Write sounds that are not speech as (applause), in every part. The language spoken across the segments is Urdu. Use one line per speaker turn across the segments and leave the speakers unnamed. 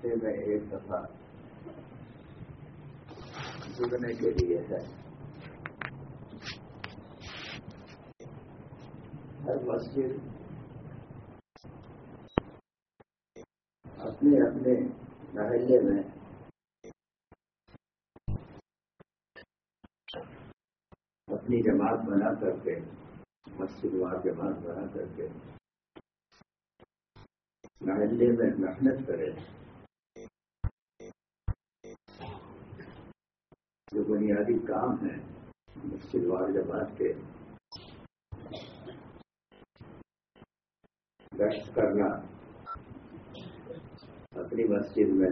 ہفتے میں ایک دفعہ جڑنے کے لیے ہے۔ ہر مسجد اپنے اپنے محلے میں اپنی جماعت بنا کر کے، مسجد وار جماعت بنا کر کے محلے میں محنت کرے۔ جو بنیادی کام ہے مسجد وار جماعت کے گشت کرنا، اپنی مسجد میں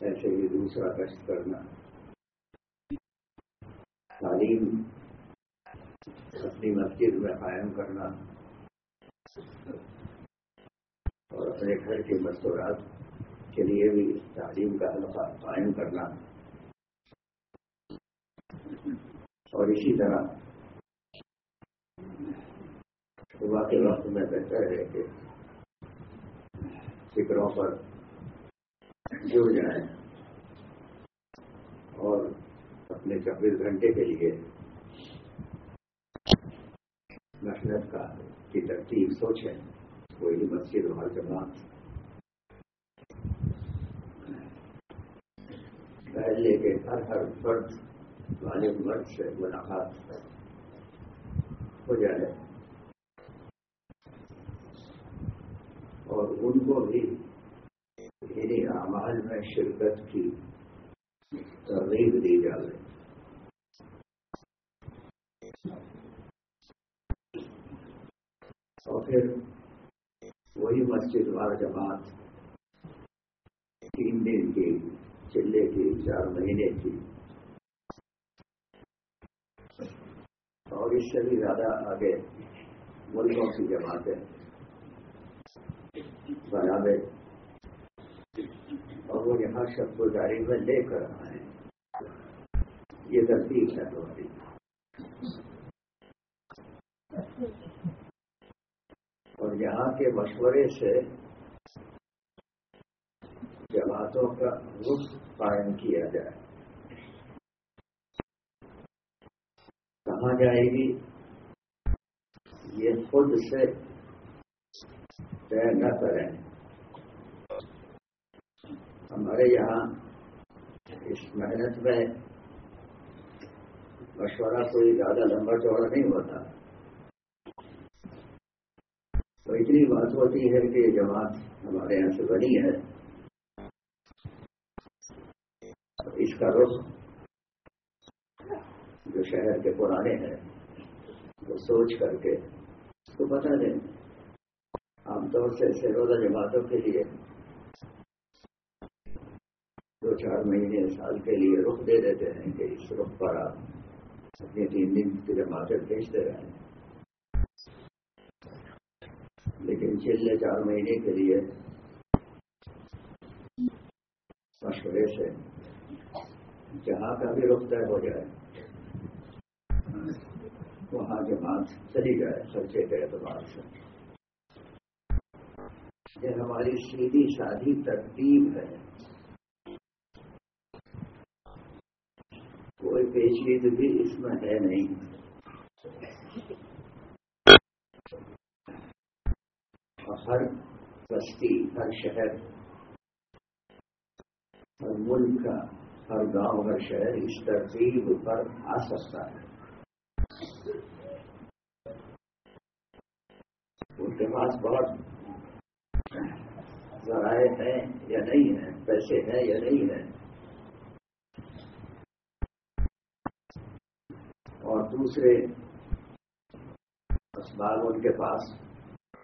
ایسے ہی دوسرا گشت کرنا، تعلیم، اپنی مسجد میں قائم کرنا، اور اپنے گھر کے مستورات کے لیے بھی تعلیم کا حلقہ قائم کرنا۔ اور اسی طرح صبح کے وقت میں بہتر ہے کہ فکروں پر جڑ جائیں اور اپنے چوبیس گھنٹے کے لیے محنت کا کی ترتیب سوچیں، کوئی مسجد اور جماعت۔ پہلے کے ہر ہر فرد والے مرد سے ملاقات ہو جائے۔ اور ان کو بھی میرے اعمال میں شرکت کی ترغیب دی جائے۔ اور پھر وہی مسجد وار جماعت تین دن کی چلے کی چار مہینے کی اور اس سے بھی زیادہ آگے ملکوں کی جماعتیں بنا دے اور وہ یہاں شب گزاری میں لے کر آئے یہ ترتیب ہے تمہاری اور یہاں کے مشورے سے جماعتوں کا رخ قائم کیا جائے۔ کہاں جائے گی؟ یہ خود سے طے نہ کریں۔ ہمارے یہاں اس محنت میں مشورہ کوئی زیادہ لمبا چوڑا نہیں ہوتا۔ تو اتنی بات ہوتی ہے کہ یہ جماعت ہمارے یہاں سے بنی ہے۔ اس کا رخ جو شہر کے پرانے ہیں، وہ سوچ کر کے اس کو بتا دیں۔ عام طور سے سروزہ جماعتوں کے لیے، دو چار مہینے، سال کے لیے رخ دے دیتے ہیں کہ اس رخ پر آپ اپنی تین دن کی جماعتیں بھیجتے رہیں لیکن چلے چار مہینے کے لیے مشورے سے جہاں کا بھی رخ طے ہو جائے وہاں جماعت چلی جائے خرچے کے اعتبار سے یہ ہماری سیدھی سادھی ترتیب ہے۔ کوئی پیچید بھی اس میں ہے نہیں۔ ہر بستی، ہر شہر، ہر ملک کا ہر گاؤں، ہر شہر اس ترتیب پر آ سکتا ہے۔ پاس بہت ذرائع ہیں یا نہیں ہیں، پیسے ہیں یا نہیں ہیں۔ اور دوسرے اسباب ان کے پاس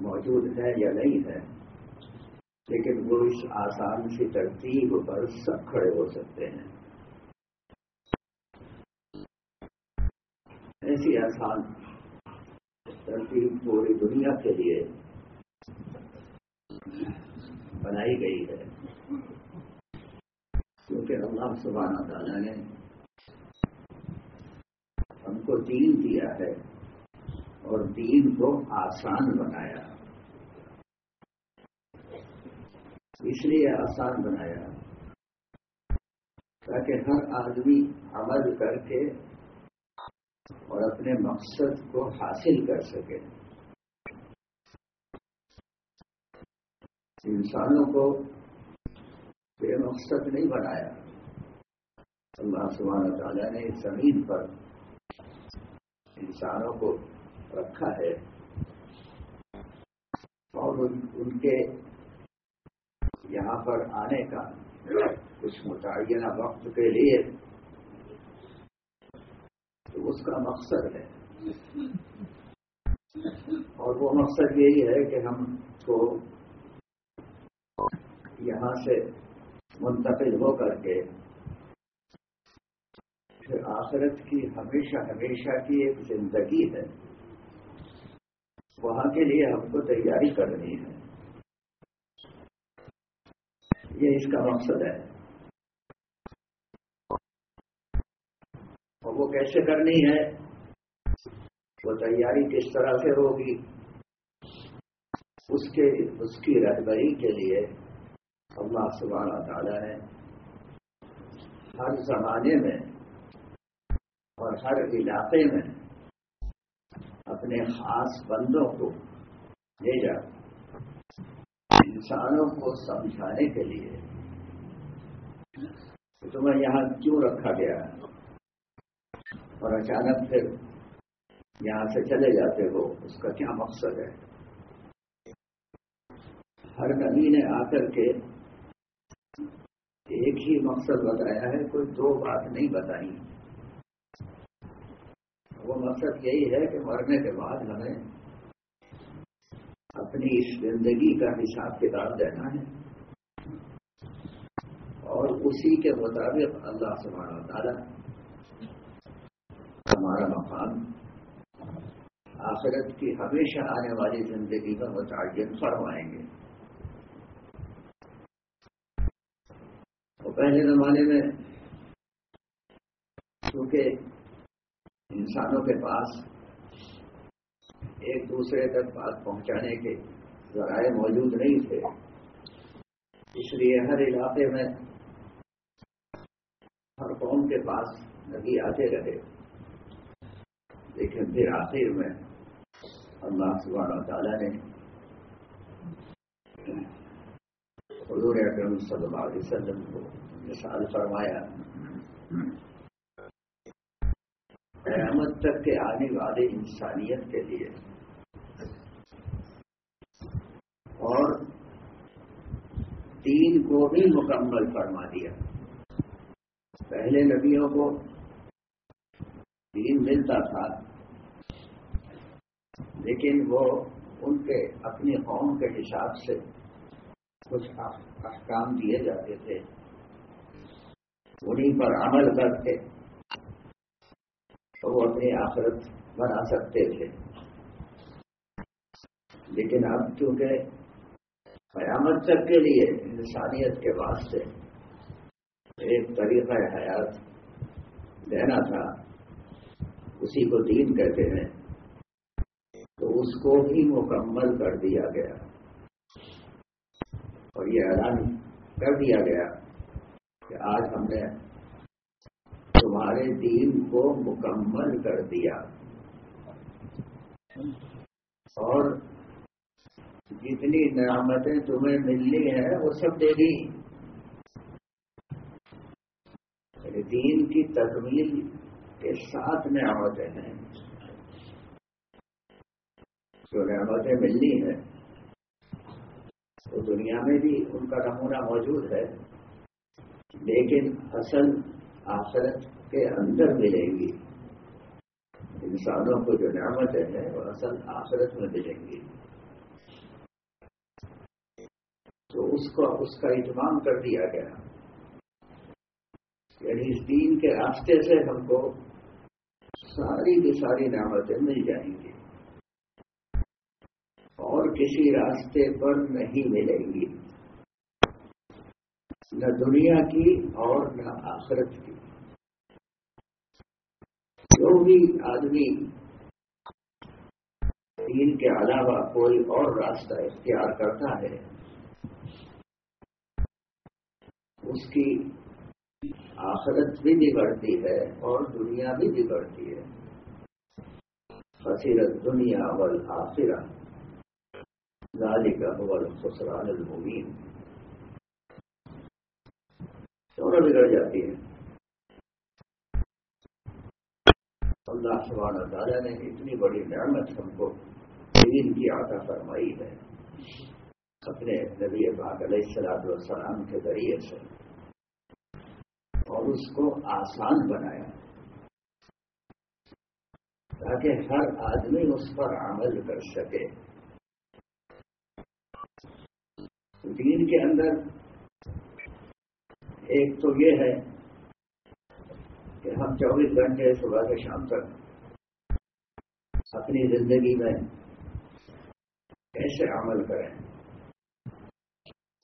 موجود ہے یا نہیں ہے لیکن وہ اس آسان سی ترتیب پر سب کھڑے ہو سکتے ہیں۔ ایسی آسان ترتیب پوری دنیا کے لیے بنائی گئی ہے۔ کیونکہ اللہ سبحانہ تعالیٰ نے ہم کو دین دیا ہے اور دین کو آسان بنایا۔ اس لیے آسان بنایا۔ تاکہ ہر آدمی عمل کر کے اور اپنے مقصد کو حاصل کر سکے۔ انسانوں کو بے مقصد نہیں بنایا۔ اللہ سبحانہ تعالیٰ نے زمین پر انسانوں کو رکھا ہے۔ اور ان کے یہاں پر آنے کا کچھ متعینہ وقت کے لیے تو اس کا مقصد ہے۔ اور وہ مقصد یہی ہے کہ ہم کو یہاں سے منتقل ہو کر کے پھر آخرت کی ہمیشہ ہمیشہ کی ایک زندگی ہے۔ وہاں کے لیے ہم کو تیاری کرنی ہے۔ یہ اس کا مقصد ہے۔ اور وہ کیسے کرنی ہے؟ وہ تیاری کس طرح سے ہوگی؟ اس کے، اس کی رہبری کے لیے اللہ سبحانہ تعالیٰ نے ہر زمانے میں اور ہر علاقے میں اپنے خاص بندوں کو بھیجا۔ انسانوں کو سمجھانے کے لیے تمہیں یہاں کیوں رکھا گیا؟ اور اچانک پھر یہاں سے چلے جاتے ہو، اس کا کیا مقصد ہے؟ ہر نبی نے آ کر کے ایک ہی مقصد بتایا ہے، کوئی دو بات نہیں بتائی۔ وہ مقصد یہی ہے کہ مرنے کے بعد ہمیں اپنی اس زندگی کا حساب کتاب دینا ہے۔ اور اسی کے مطابق اللہ سبحانہ تعالیٰ ہمارا مقام آخرت کی ہمیشہ آنے والی زندگی کا متعین فرمائیں گے۔ پہلے زمانے میں کیونکہ انسانوں کے پاس ایک دوسرے تک بات پہنچانے کے ذرائع موجود نہیں تھے، اس لیے ہر علاقے میں ہر قوم کے پاس نبی آتے رہے۔ لیکن پھر آخر میں اللہ سبحانہ تعالیٰ نے حضور اکرم صلی اللہ علیہ وسلم کو مثال فرمایا۔ قیامت تک کے آنے والے انسانیت کے لیے۔ اور تین کو بھی مکمل فرما دیا۔ پہلے نبیوں کو دین ملتا تھا، لیکن وہ ان کے اپنی قوم کے حساب سے کچھ احکام دیے جاتے تھے۔ انہیں پر عمل کرتے تو وہ اپنی آخرت بنا سکتے تھے۔ لیکن اب چونکہ قیامت تک کے لیے انسانیت کے واسطے ایک طریقہ حیات دینا تھا، اسی کو دین کہتے ہیں، تو اس کو بھی مکمل کر دیا گیا۔ اور یہ اعلان کر دیا گیا کہ آج ہم نے تمہارے دین کو مکمل کر دیا۔ اور جتنی نعمتیں تمہیں ملنی ہیں، وہ سب دے گی یعنی دین کی تکمیل کے ساتھ نعمتیں ہیں۔ جو نعمتیں ملنی ہیں تو دنیا میں بھی ان کا نمونہ موجود ہے، لیکن اصل آخرت کے اندر ملیں گی۔ انسانوں کو جو نعمتیں ہیں وہ اصل آخرت میں ملیں گی۔ تو اس کو اس کا اہتمام کر دیا گیا۔ یعنی اس دین کے راستے سے ہم کو ساری کی ساری نعمتیں مل جائیں گی۔ کسی راستے پر نہیں ملیں گی۔ نہ دنیا کی اور نہ آخرت کی۔ جو بھی آدمی دین کے علاوہ کوئی اور راستہ اختیار کرتا ہے، اس کی آخرت بھی بگڑتی ہے اور دنیا بھی بگڑتی ہے۔ فصیرت دنیا اول آخرہ ذالک هو الخسران المبین دونوں بگڑ جاتی ہے. اللہ سبحانہ تعالیٰ نے اتنی بڑی نعمت ہم کو دین کی عطا فرمائی ہے. اپنے نبی پاک علیہ السلام والسلام کے ذریعے سے. اور اس کو آسان بنایا. تاکہ ہر آدمی اس پر عمل کر سکے. دین کے اندر ایک تو یہ ہے کہ ہم چوبیس گھنٹے صبح سے شام تک اپنی زندگی میں کیسے عمل کریں۔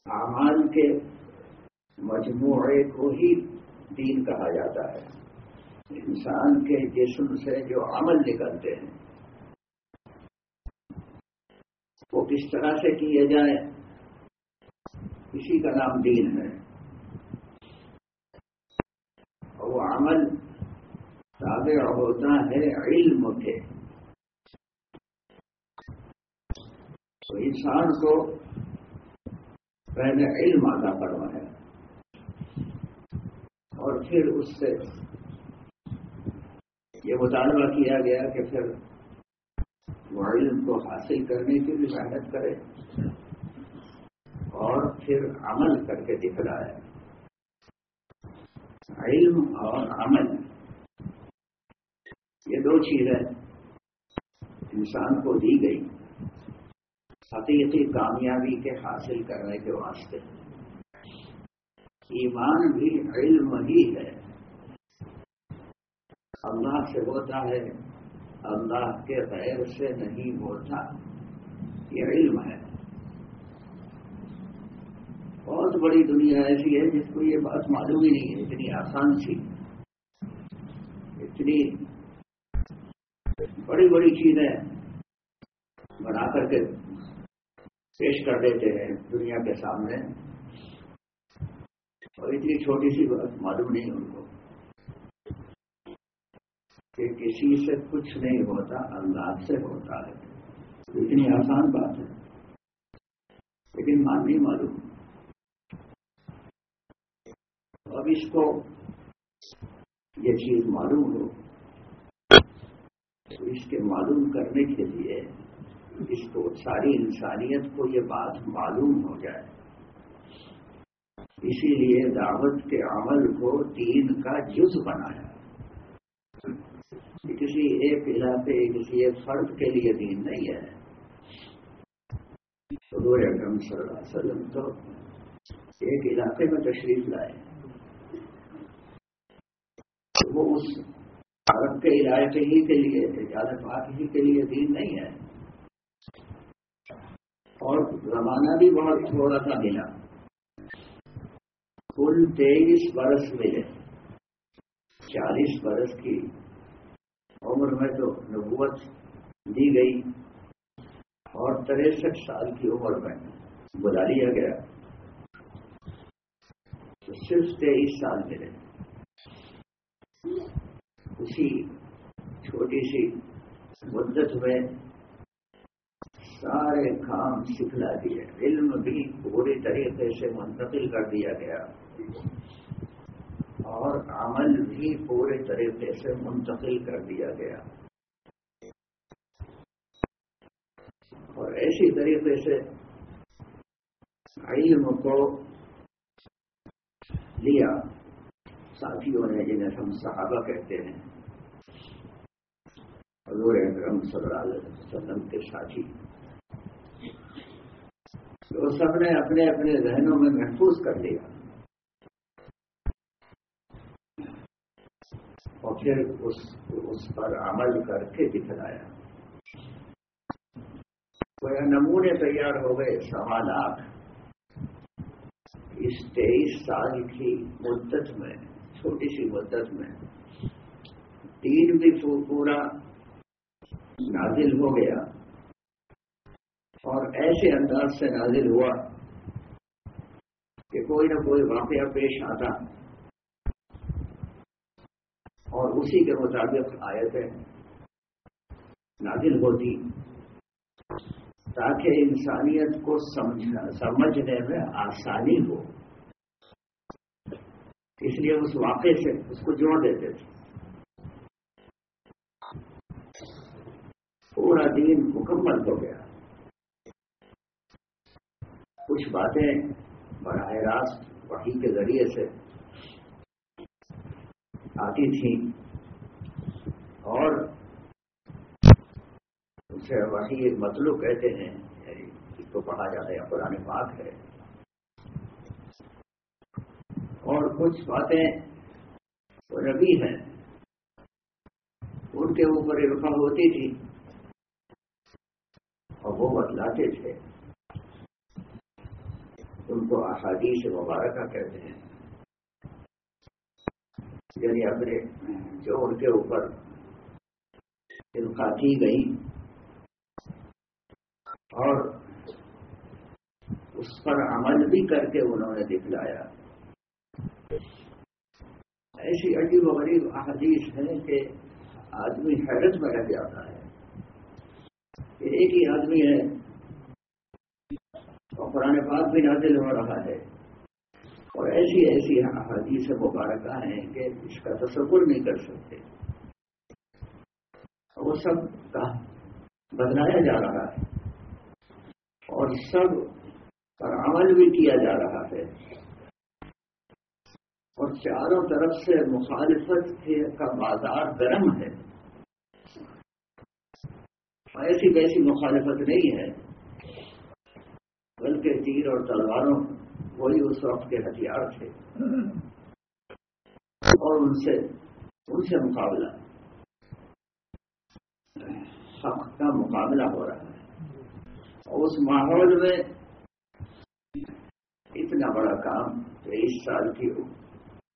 اعمال کے مجموعے کو ہی دین کہا جاتا ہے۔ انسان کے جسم سے جو عمل نکلتے ہیں، وہ کس طرح سے کیے جائیں؟ اسی کا نام دین ہے۔ اور وہ عمل تابع ہوتا ہے علم کے۔ تو انسان کو پہلے علم آتا کرنا ہے۔ اور پھر اس سے یہ مطالبہ کیا گیا کہ پھر وہ علم کو حاصل کرنے کی بھی محنت کرے۔ پھر عمل کر کے دکھلایا علم اور عمل۔ یہ دو چیزیں انسان کو دی گئی حقیقی کامیابی کے حاصل کرنے کے واسطے۔ ایمان بھی علم ہی ہے۔ اللہ سے ہوتا ہے، اللہ کے غیر سے نہیں ہوتا۔ یہ علم ہے۔ بہت بڑی دنیا ایسی ہے جس کو یہ بات معلوم ہی نہیں ہے، اتنی آسان سی۔ اتنی بڑی بڑی چیزیں بنا کر کے پیش کر دیتے ہیں دنیا کے سامنے۔ اور اتنی چھوٹی سی بات معلوم نہیں ان کو کہ کسی سے کچھ نہیں ہوتا، انداز سے ہوتا ہے۔ اتنی آسان بات ہے۔ لیکن مان نہیں معلوم۔ اب اس کو یہ چیز معلوم ہو، تو اس کے معلوم کرنے کے لیے اس کو ساری انسانیت کو یہ بات معلوم ہو جائے۔ اسی لیے دعوت کے عمل کو دین کا جز بنایا۔ کسی ایک علاقے، کسی ایک فرد کے لیے دین نہیں ہے۔ صلی اللہ علیہ وسلم تو ایک علاقے میں تشریف لائے۔ وہ اس عرب کے علاقے ہی کے لیے زیادہ پاک ہی کے لیے دین نہیں ہے۔ اور زمانہ بھی بہت تھوڑا سا ملا۔ کل تیئیس برس ملے۔ چالیس برس کی عمر میں تو نبوت دی گئی۔ اور تریسٹھ سال کی عمر میں بلا لیا گیا۔ تو صرف تیئیس سال ملے۔ اسی چھوٹی سی مدت میں سارے کام سکھلا دیے۔ علم بھی پوری طریقے سے منتقل کر دیا گیا۔ اور عمل بھی پورے طریقے سے منتقل کر دیا گیا۔ اور ایسی طریقے سے علم کو لیا۔ ساتھیوں نے جنہیں ہم صحابہ کہتے ہیں۔ حضور اکرم صلی اللہ علیہ وسلم کے ساتھی۔ تو سب نے اپنے اپنے ذہنوں میں محفوظ کر لیا۔ اور پھر اس اس پر عمل کر کے دکھلایا۔ نمونے تیار ہو گئے سوا لاکھ۔ اس تیئیس سال کی مدت میں چھوٹی سی مدت میں تین بھی پورا نازل ہو گیا اور ایسے انداز سے نازل ہوا کہ کوئی نہ کوئی واقعہ پیش آتا اور اسی کے مطابق آیتیں نازل ہوتی تاکہ انسانیت کو سمجھنے میں آسانی ہو۔ اس لیے اس واقعے سے اس کو جوڑ دیتے تھے۔ پورا دین مکمل ہو گیا۔ کچھ باتیں براہ راست وحی کے ذریعے سے آتی تھیں اور اسے وہی ایک مطلوب کہتے ہیں یعنی اس کو پڑھا جاتا ہے، قرآن پاک ہے اور کچھ باتیں ربی ہیں۔ ان کے اوپر رفا ہوتی تھی اور وہ بتلاتے تھے۔ ان کو احادیث مبارکہ کہتے ہیں۔ یعنی اپنے جو ان کے اوپر انقا کی گئی اور اس پر عمل بھی کر کے انہوں نے دکھلایا۔ ایسی عجیب و غریب احادیث ہے کہ آدمی حیرت میں رہ جاتا ہے کہ ایک ہی آدمی ہے اور قرآن پاک بھی نازل ہو رہا ہے اور ایسی ایسی احادیث مبارکہ ہیں کہ اس کا تصور نہیں کر سکتے۔ وہ سب کا بدلایا جا رہا ہے اور سب پر عمل بھی کیا جا رہا ہے۔ اور چاروں طرف سے مخالفت کا بازار گرم ہے۔ ایسی ویسی مخالفت نہیں ہے۔ بلکہ تیر اور تلواروں وہی اس وقت کے ہتھیار تھے۔ اور ان سے ان سے مقابلہ۔ حق کا مقابلہ ہو رہا ہے۔ اس ماحول میں اتنا بڑا کام تیئیس سال کی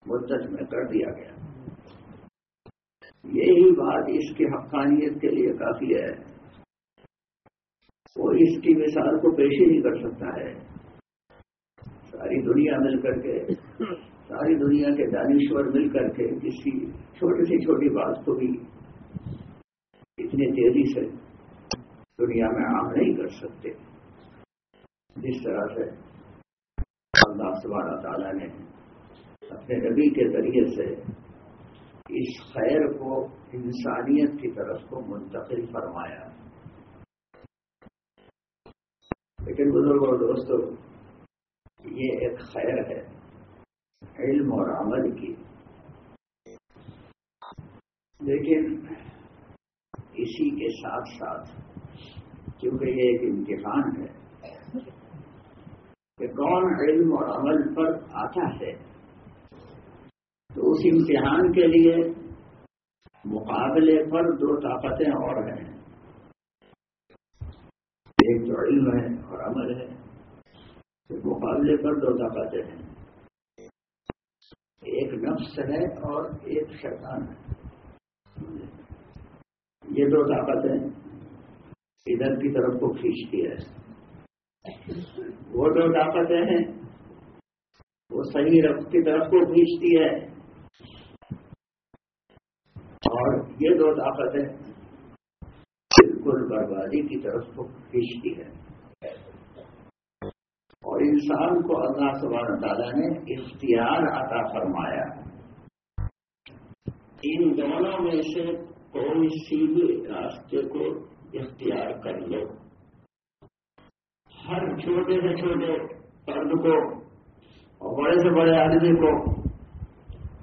مدت میں کر دیا گیا۔ یہی بات اس کی حقانیت کے لیے کافی ہے۔ وہ اس کی مثال کو پیش ہی نہیں کر سکتا ہے۔ ساری دنیا مل کر کے، ساری دنیا کے دانشور مل کر کے کسی چھوٹی سی چھوٹی بات کو بھی اتنی تیزی سے دنیا میں عام نہیں کر سکتے۔ جس طرح سے اللہ سبحانہ تعالیٰ نے اپنے نبی کے ذریعے سے اس خیر کو، انسانیت کی طرف کو منتقل فرمایا۔ لیکن بزرگ اور دوستو یہ ایک خیر ہے، علم اور عمل کی۔ لیکن اسی کے ساتھ ساتھ، کیونکہ یہ ایک امتحان ہے، کہ کون علم اور عمل پر آتا ہے؟ تو اس امتحان کے لیے مقابلے پر دو طاقتیں اور ہیں۔ ایک تو علم ہے اور عمل ہے۔ مقابلے پر دو طاقتیں ہیں۔ ایک نفس ہے اور ایک شیطان ہے۔ یہ دو طاقتیں ادھر کی طرف کو کھینچتی ہے۔ وہ جو طاقتیں ہیں۔ وہ صحیح رخ کی طرف کو کھینچتی ہے۔ اور یہ دو طاقتیں بالکل بربادی کی طرف کو کھینچتی ہے اور انسان کو اللہ سبحانہ تعالیٰ نے اختیار عطا فرمایا۔ ان دونوں میں سے کوئی سی بھی راستے کو اختیار کر لو۔ ہر چھوٹے سے چھوٹے فرد کو اور بڑے سے بڑے آدمی کو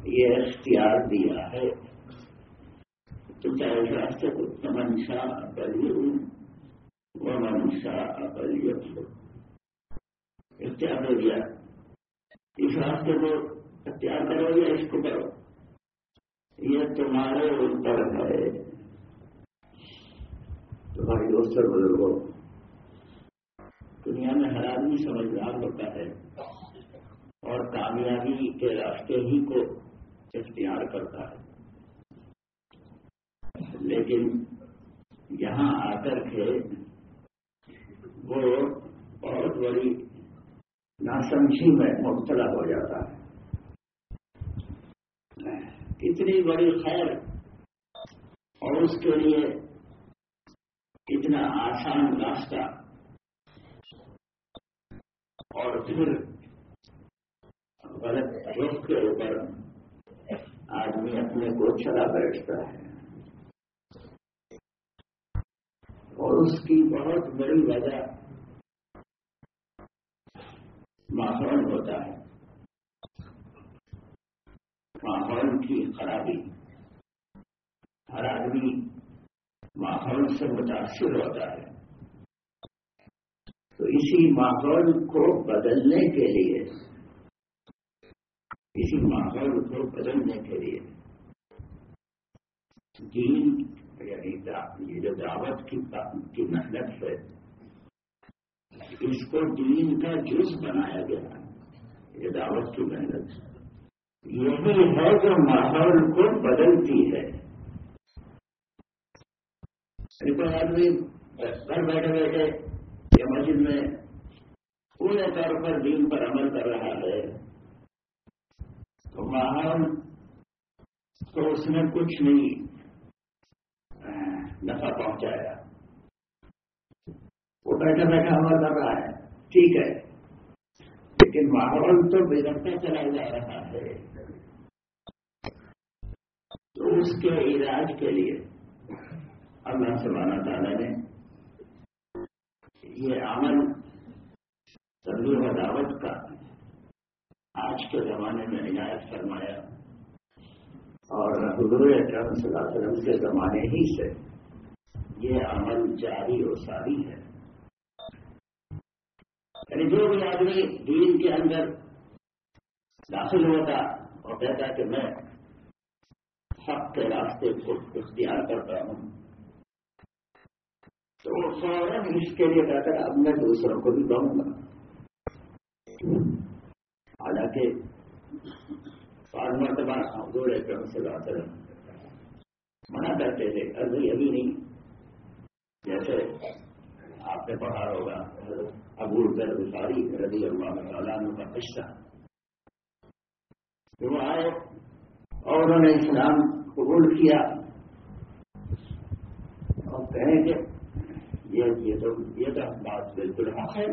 یہ اختیار دیا ہے۔ تو چاہے راستے کو تمنشا کریے وہ منشا کریے اختیار ہو گیا اس راستے کو اختیار کرو یا اس کو کرو یہ تمہارے اوپر ہے. تمہاری دوست بزرگوں. دنیا میں ہر آدمی سمجھدار ہوتا ہے اور کامیابی کے راستے ہی کو اختیار کرتا ہے۔ لیکن یہاں آ کر کے وہ بہت بڑی ناسمجھی میں مبتلا ہو جاتا ہے۔ کتنی بڑی خیر اور اس کے لیے اتنا آسان راستہ۔ اور پھر غلط رخ کے اوپر آدمی اپنے کو چلا بیٹھتا ہے۔ اور اس کی بہت بڑی وجہ ماحول ہوتا ہے۔ ماحول کی خرابی۔ ہر آدمی ماحول سے متاثر ہوتا ہے۔ تو اسی ماحول کو بدلنے کے لیے، اسی ماحول کو بدلنے کے لیے دین یہ جو دعوت کی محنت ہے اس کو دین کا جز بنایا گیا یہ دعوت کی محنت یہی ہے جو ماحول کو بدلتی ہے۔ یعنی کوئی آدمی گھر بیٹھے بیٹھے یا مسجد میں پورے طور پر دین پر عمل کر رہا ہے، تو ماحول تو اس میں کچھ نہیں۔ نفع پہنچایا وہ بیٹھا بیٹھا عمل کر رہا ہے۔ ٹھیک ہے۔ لیکن ماحول تو بگڑتا چلا جا رہا ہے۔ تو اس کے علاج کے لیے اللہ سبحانہ تعالیٰ نے یہ عمل تبلیغ و دعوت کا آج کے زمانے میں عنایت فرمایا اور حضور اکرم صلی اللہ علیہ وسلم کے زمانے ہی سے یہ عمل جاری و ساری ہے۔ یعنی جو بھی آدمی دین کے اندر داخل ہوتا اور کہتا کہ میں حق کے راستے کو اختیار کرتا ہوں، تو فوراً اس کے لیے کہتا ہے اب میں دوسروں کو بھی کہوں گا۔ حالانکہ بعض مرتبہ دو کر سے بات منع کرتے تھے ابھی ابھی نہیں جیسے آپ نے پڑھا ہوگا ابو در بخاری رضی اللہ تعالیٰ کا قصہ وہ آئے اور انہوں نے اسلام قبول کیا، اور کہیں کہ یہ تو یہ تو بات بالکل حق ہے۔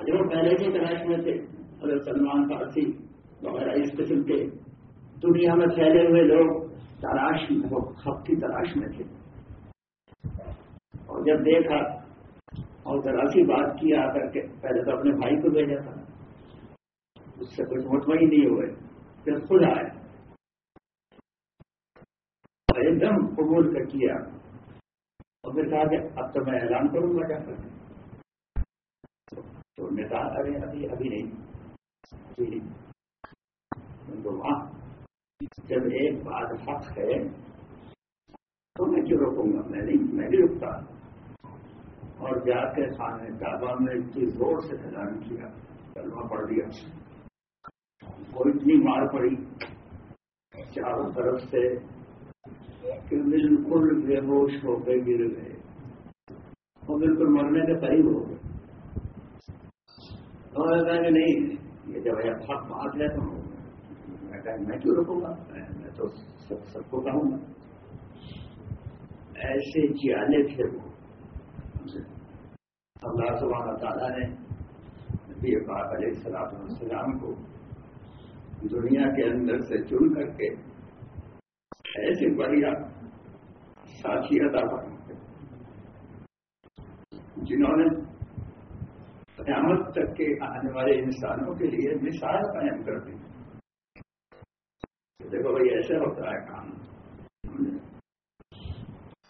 اگر وہ پہلے سے تلاش میں تھے حضرت سلمان فارسی وغیرہ اس قسم کے دنیا میں پھیلے ہوئے لوگ تلاش میں حق کی تلاش میں تھے۔ جب دیکھا اور ذرا سی بات کی آ کر کے، پہلے تو اپنے بھائی کو بھیجا تھا۔ اس سے کچھ مطمئن نہیں ہوئے۔ پھر خود آئے۔ ایک دم قبول کر کیا۔ اور پھر کہا کہ اب تو میں اعلان کروں گا جا کر۔ تو نے کہا، ارے، ابھی ابھی نہیں۔ تو وہاں جب ایک بات حق ہے تو میں کیوں روکوں گا؟ میں نہیں میں نہیں رکتا۔ اور جا کے خانے کعبہ میں اتنی زور سے اعلان کیا کلمہ پڑھ دیا وہ اتنی مار پڑی۔ چاروں طرف سے کہ بالکل بے ہوش ہو کے گر گئے۔ وہ بالکل مرنے کے قریب ہو گئے۔ کہا کہ نہیں، یہ جب حق بات ہے تو میں کہا میں کیوں رکوں گا؟ میں تو سب سب کو کہوں گا۔ ایسے جیالے تھے وہ۔ اللہ سبحانہ تعالیٰ نے نبی پاک علیہ السلام السلام کو دنیا کے اندر سے چن کر کے ایسے بڑھیا ساتھی ادا کر جنہوں نے قیامت تک کے آنے والے انسانوں کے لیے مثال قائم کر دی۔ دیکھو بھائی ایسے ہوتا ہے کام۔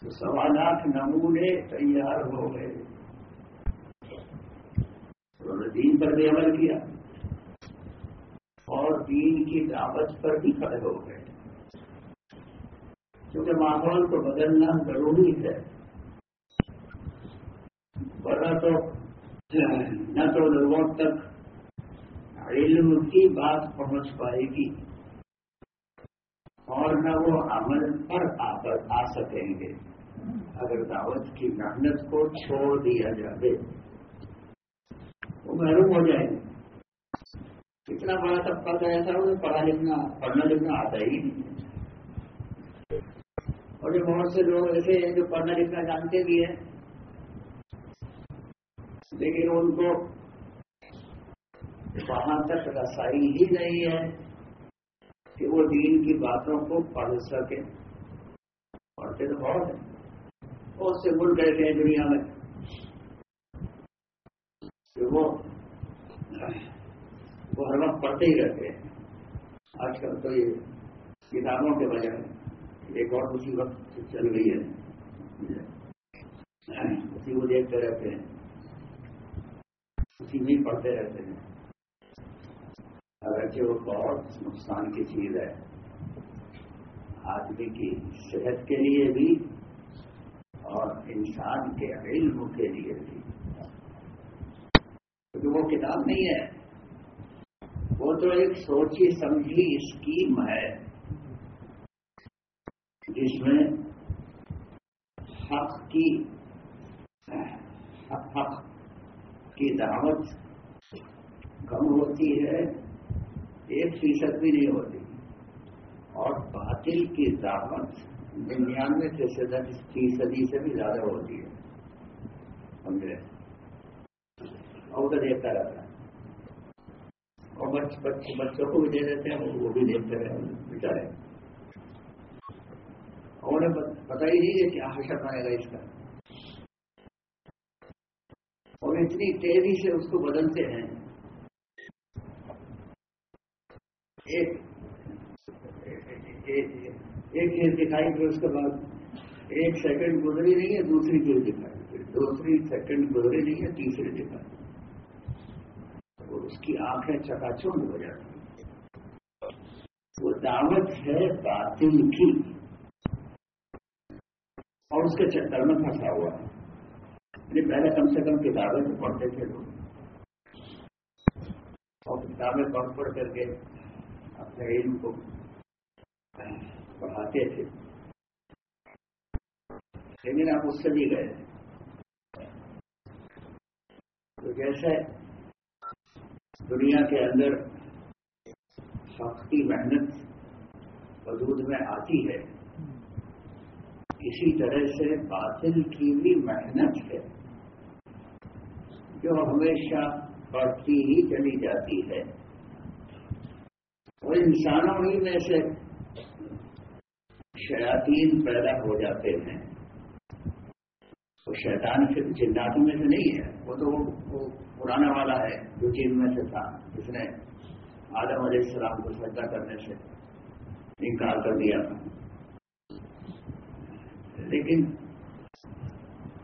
تو نمونے تیار ہو گئے۔ انہوں نے دین پر بھی عمل کیا اور دین کی دعوت پر بھی کھڑے ہو گئے۔ کیونکہ ماحول کو بدلنا ضروری ہے۔ ورنہ تو، نہ تو لوگوں تک علم کی بات پہنچ پائے گی اور نہ وہ عمل پر آ سکیں گے۔ اگر دعوت کی محنت کو چھوڑ دیا جائے وہ محروم ہو جائیں گے اتنا بڑا طبقہ کا ایسا انہیں پڑھا لکھنا، پڑھنا لکھنا آتا ہی نہیں۔ اور جو بہت سے لوگ ایسے ہیں جو پڑھنا لکھنا جانتے بھی ہیں۔ لیکن ان کو وہاں تک رسائی ہی نہیں ہے کہ وہ دین کی باتوں کو پڑھ سکے پڑھتے تو بہت ہیں۔ بہت سے ملک ایسے ہیں دنیا میں۔ کہ وہ وہ ہر وقت پڑھتے ہی رہتے ہیں۔ آج کل تو یہ کتابوں کے بجائے ایک اور اسی وقت چل گئی ہے۔ اسی کو دیکھتے رہتے ہیں۔ اسی میں پڑھتے رہتے ہیں۔ اگرچہ وہ بہت نقصان کی چیز ہے۔ آدمی کی صحت کے لیے بھی اور انسان کے علم کے لیے بھی۔ کیونکہ وہ کتاب نہیں ہے۔ وہ تو ایک سوچی سمجھی اسکیم ہے۔ جس میں حق کی حق کی دعوت کم ہوتی ہے، ایک فیصد بھی نہیں ہوتی۔ اور باطل کی دعوت ننانوے فیصد فیصدی سے بھی زیادہ ہوتی ہے۔ سمجھ اور ادھر دیکھتا رہتا ہے۔ اور بچوں کو بھی دے دیتے ہیں وہ بھی دیکھتے رہے بیچارے۔ اور انہیں پتا ہی نہیں ہے کیا حشر آئے گا اس کا۔ اور اتنی تیزی سے اس کو بدلتے ہیں۔ ایک چیز دکھائی پھر اس کے بعد ایک سیکنڈ گزری نہیں ہے، دوسری چیز دکھائی۔ پھر دوسری سیکنڈ گزری نہیں ہے، تیسری دکھائی۔ اس کی آنکھیں چکا چوند ہو جاتی وہ دعوت ہے باطل کی۔ اور اس کے چکر میں پھنسا ہوا۔ ہے یعنی پہلے کم سے کم کتابیں تو پڑھتے تھے لوگ۔ اور کتابیں پڑھ پڑھ کر کے اپنے علم کو پڑھاتے تھے۔ لیکن آپ اس سے بھی گئے تو جیسے دنیا کے اندر سختی، محنت وجود میں آتی ہے۔ اسی طرح سے باطل کی بھی محنت ہے، جو ہمیشہ بڑھتی ہی چلی جاتی ہے۔ اور انسانوں ہی میں سے شیاطین پیدا ہو جاتے ہیں۔ وہ شیطان صرف جناتوں میں سے نہیں ہے، وہ تو وہ پرانا والا ہے، جو چیز میں سے تھا، جس نے آدم علیہ السلام کو سجدہ کرنے سے انکار کر دیا تھا۔ لیکن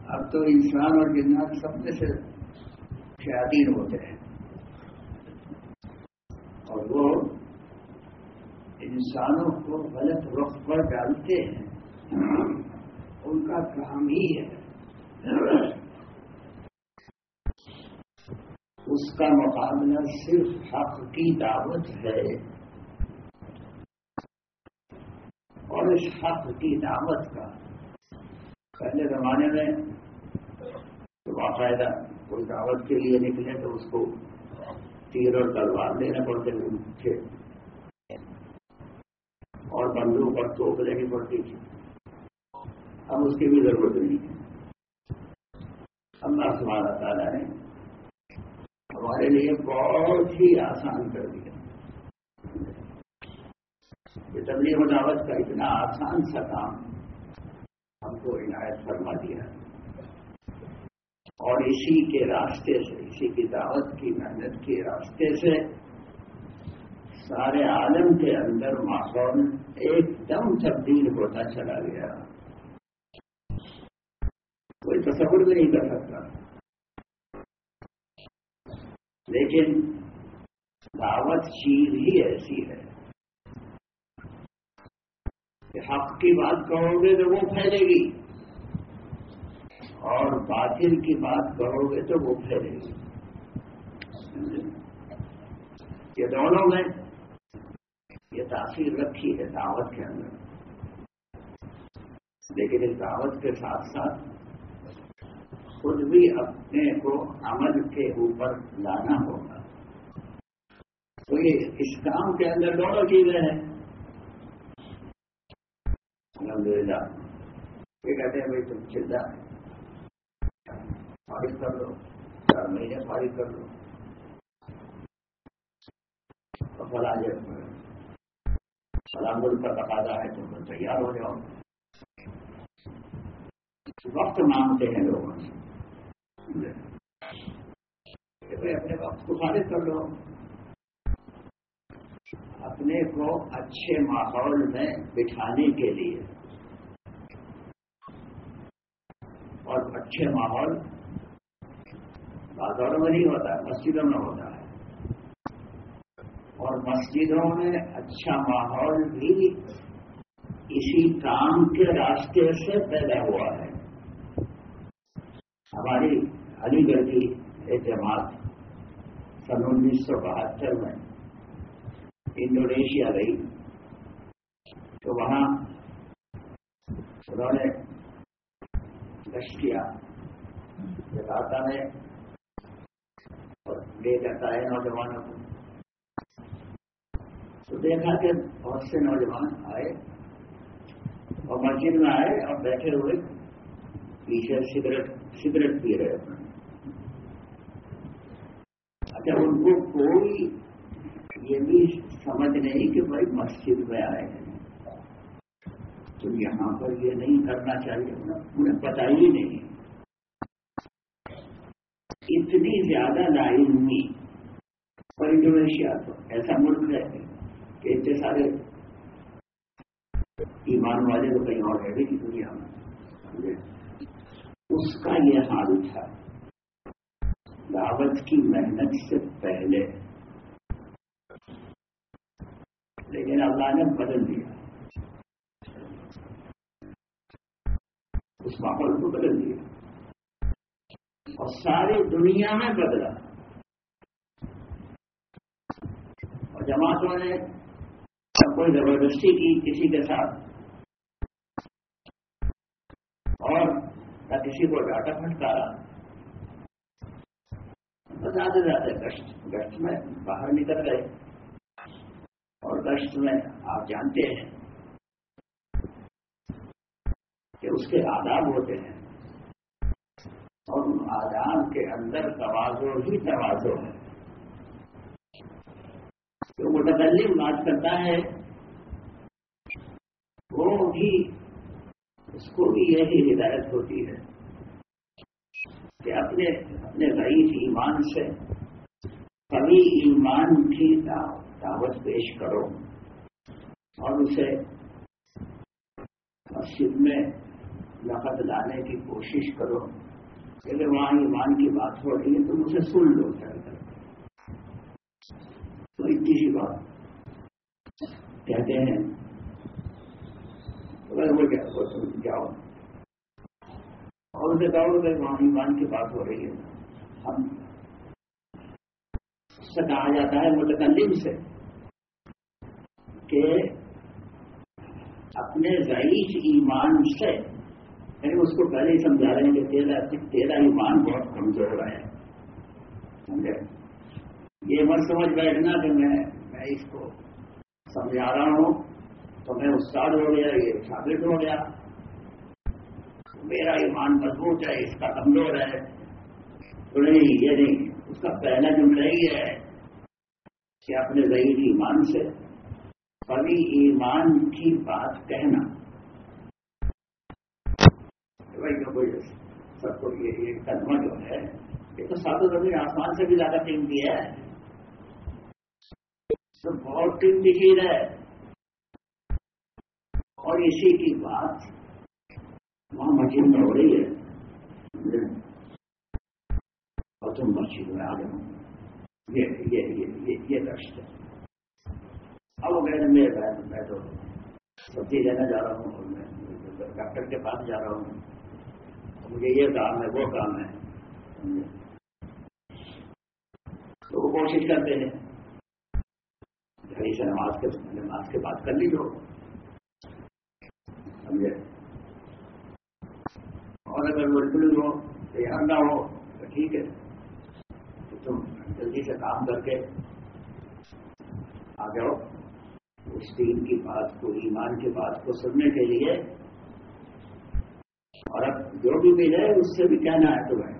اب تو انسان اور جنات سب میں سے شیاطین ہوتے ہیں۔ اور وہ انسانوں کو غلط وقت پر ڈالتے ہیں۔ ان کا کام ہی ہے۔ اس کا مقابلہ صرف حق کی دعوت ہے۔ اور اس حق کی دعوت کا پہلے زمانے میں باقاعدہ کوئی دعوت کے لیے نکلے تو اس کو تیر اور تلوار دینے پڑتے تھے۔ اور بندوق پر توپ لینی پڑتی تھی اب اس کی بھی ضرورت نہیں۔ ہے اللہ سبحانہ تعالیٰ نے ہمارے لیے بہت ہی آسان کر دیا۔ یہ تبلیغ دعوت کا اتنا آسان سا کام ہم کو عنایت فرما دیا۔ اور اسی کے راستے سے، اسی کی دعوت کی، محنت کے راستے سے سارے عالم کے اندر ماحول ایک دم تبدیل ہوتا چلا گیا۔ کوئی تصور نہیں کر سکتا۔ لیکن دعوت چیز ہی ایسی ہے کہ حق کی بات کہو گے تو وہ پھیلے گی اور باطل کی بات کہو گے تو وہ پھیلے گی یہ دونوں میں یہ تاثیر رکھی ہے دعوت کے اندر لیکن اس دعوت کے ساتھ ساتھ خود بھی اپنے کو عمل کے اوپر لانا ہوگا۔ تو یہ اس کام کے اندر دونوں چیزیں ہیں۔ الحمد للہ یہ کہتے ہیں بھائی تم چلتا فارغ کر لو چار مہینے فارغ کر لو فلاں سلام ملک کا تقاضا ہے تم تیار ہو جاؤ۔ وقت مانگتے ہیں لوگوں سے۔ جی۔ اپنے وقت کو کر لو۔ اپنے کو اچھے ماحول میں بٹھانے کے لیے۔ اور اچھے ماحول بازاروں میں نہیں ہوتا ہے، مسجدوں میں ہوتا ہے۔ اور مسجدوں میں اچھا ماحول بھی اسی کام کے راستے سے پیدا ہوا ہے۔ ہماری علی گڑھ کی ایک جماعت سن انیس سو بہتر میں انڈونیشیا گئی تو وہاں انہوں نے گشت کیا۔ جگاتا ہے اور لے جاتا ہے نوجوانوں کو۔ تو دیکھا کہ بہت سے نوجوان آئے اور مسجد میں آئے اور بیٹھے ہوئے۔ پیچھے سگریٹ سگریٹ پی رہے اپنے اچھا ان کو کوئی یہ بھی سمجھ نہیں کہ بھائی مسجد میں آئے ہیں۔ تو یہاں پر یہ نہیں کرنا چاہیے انہیں پتا ہی نہیں۔ اتنی زیادہ لا اور انڈونیشیا تو ایسا ملک ہے کہ اتنے سارے ایمان والے تو کہیں اور ہے بھی نہیں دنیا میں۔ اس کا یہ حال تھا۔ دعوت کی محنت سے پہلے۔ لیکن اللہ نے بدل دیا۔ اس ماحول کو بدل دیا۔ اور ساری دنیا میں بدلا۔ اور جماعتوں نے کوئی زبردستی کی کسی کے ساتھ۔ اور نہ کسی کو ڈاٹا پھٹکارا بتاتے جاتے گشت گشت میں باہر نکل گئے۔ اور گشت میں آپ جانتے ہیں کہ اس کے آداب ہوتے ہیں۔ اور ان آداب کے اندر توازو ہی توازو ہے۔ جو متکلم بات کرتا ہے، وہ بھی اس کو بھی یہی ہدایت ہوتی ہے۔ کہ اپنے اپنے ضعیف ایمان سے کبھی ایمان کی دعوت پیش کرو اور اسے مسجد میں لقت لانے کی کوشش کرو کہ وہاں ایمان کی بات ہو رہی ہے تم اسے سن لو چل کر تو اتنی سی بات۔ کہتے ہیں وہ جاؤ۔ اور اسے کہو کہ وہاں ایمان کی بات ہو رہی ہے۔ ہم سے کہا جاتا ہے متکلم سے کہ اپنے ضعیف ایمان سے یعنی اس کو پہلے ہی سمجھا رہے ہیں کہ تیرا تیرا ایمان بہت کمزور ہے۔ سمجھے؟ یہ مت سمجھ بیٹھنا کہ میں میں اس کو سمجھا رہا ہوں تو میں استاد ہو گیا، یہ شاگرد ہو گیا۔ میرا ایمان مضبوط ہے، اس کا کمزور ہے۔ تو نہیں، یہ نہیں، اس کا پہلا جملہ ہی ہے کہ اپنے ضعیف ایمان سے کبھی ایمان کی بات کہنا۔ سب کو یہ قدمہ جو ہے، یہ تو ساتوں زمین آسمان سے بھی زیادہ قیمتی ہے۔ تو بہت قیمتی چیز ہے۔ اور اسی کی بات وہاں مسجد میں ہو رہی ہے اور تم مسجد میں آ گئے یہ کشت ہے اب وہ میں میں تو سبزی لینا جا رہا ہوں اور میں ڈاکٹر کے پاس جا رہا ہوں مجھے یہ کام ہے وہ کام ہے تو وہ کوشش کرتے ہیں گھڑی سے نماز کے نماز کے بات کر لیجو سمجھے اور اگر بالکل وہ تیار نہ ہو تو ٹھیک ہے۔ تم جلدی سے کام کر کے آ جاؤ اس دین کی بات کو، ایمان کی بات کو سننے کے لیے۔ اور اب جو بھی ملے اس سے بھی کہنا ہے؟ تمہیں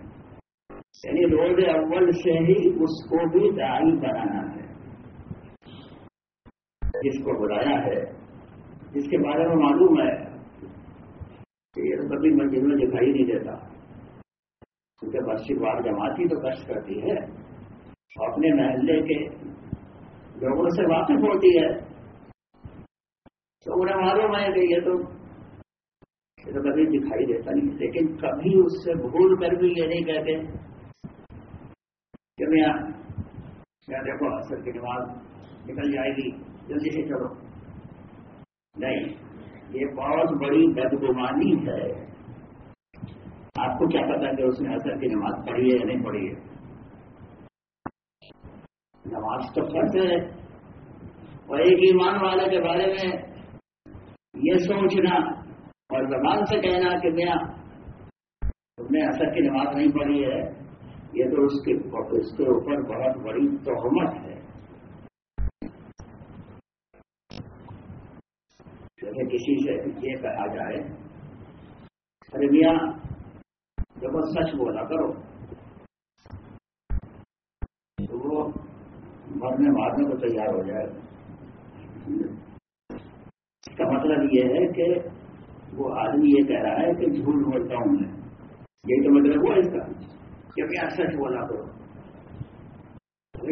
یعنی روز اول سے ہی اس کو بھی دائی بنانا ہے۔ جس کو بلایا ہے، جس کے بارے میں معلوم ہے۔ یہ کبھی منزل میں دکھائی نہیں دیتا۔ کیونکہ مسجد بار جماعت ہی تو کشٹ کرتی ہے۔ اپنے محلے کے لوگوں سے واقف ہوتی ہے۔ تو انہیں معلوم ہے کہ یہ تو یہ تو کبھی دکھائی دیتا نہیں، لیکن کبھی اس سے بھول کر بھی یہ نہیں کہتے۔ کہ میں کیا دیکھو، اثر کی نماز نکل جائے گی، جلدی سے چلو۔ نہیں۔ یہ بہت بڑی بدگمانی ہے۔ آپ کو کیا پتا کہ اس نے اثر کی نماز پڑھی ہے یا نہیں پڑھی ہے؟ نماز تو فرض ہے۔ اور ایک ایمان والے کے بارے میں یہ سوچنا اور زبان سے کہنا کہ میاں، تم نے اثر کی نماز نہیں پڑھی ہے، یہ تو اس کے اس کے اوپر بہت بڑی توہمت ہے۔ جیسے کسی سے یہ کہا جائے۔ ارے میاں جب وہ سچ بولا کرو۔ تو وہ مرنے مارنے کو تیار ہو جائے۔ اس کا مطلب یہ ہے کہ وہ آدمی یہ کہہ رہا ہے کہ جھوٹ بولتا ہوں میں۔ یہی تو مطلب ہوا اس کا۔ کہ کیا سچ بولا کرو۔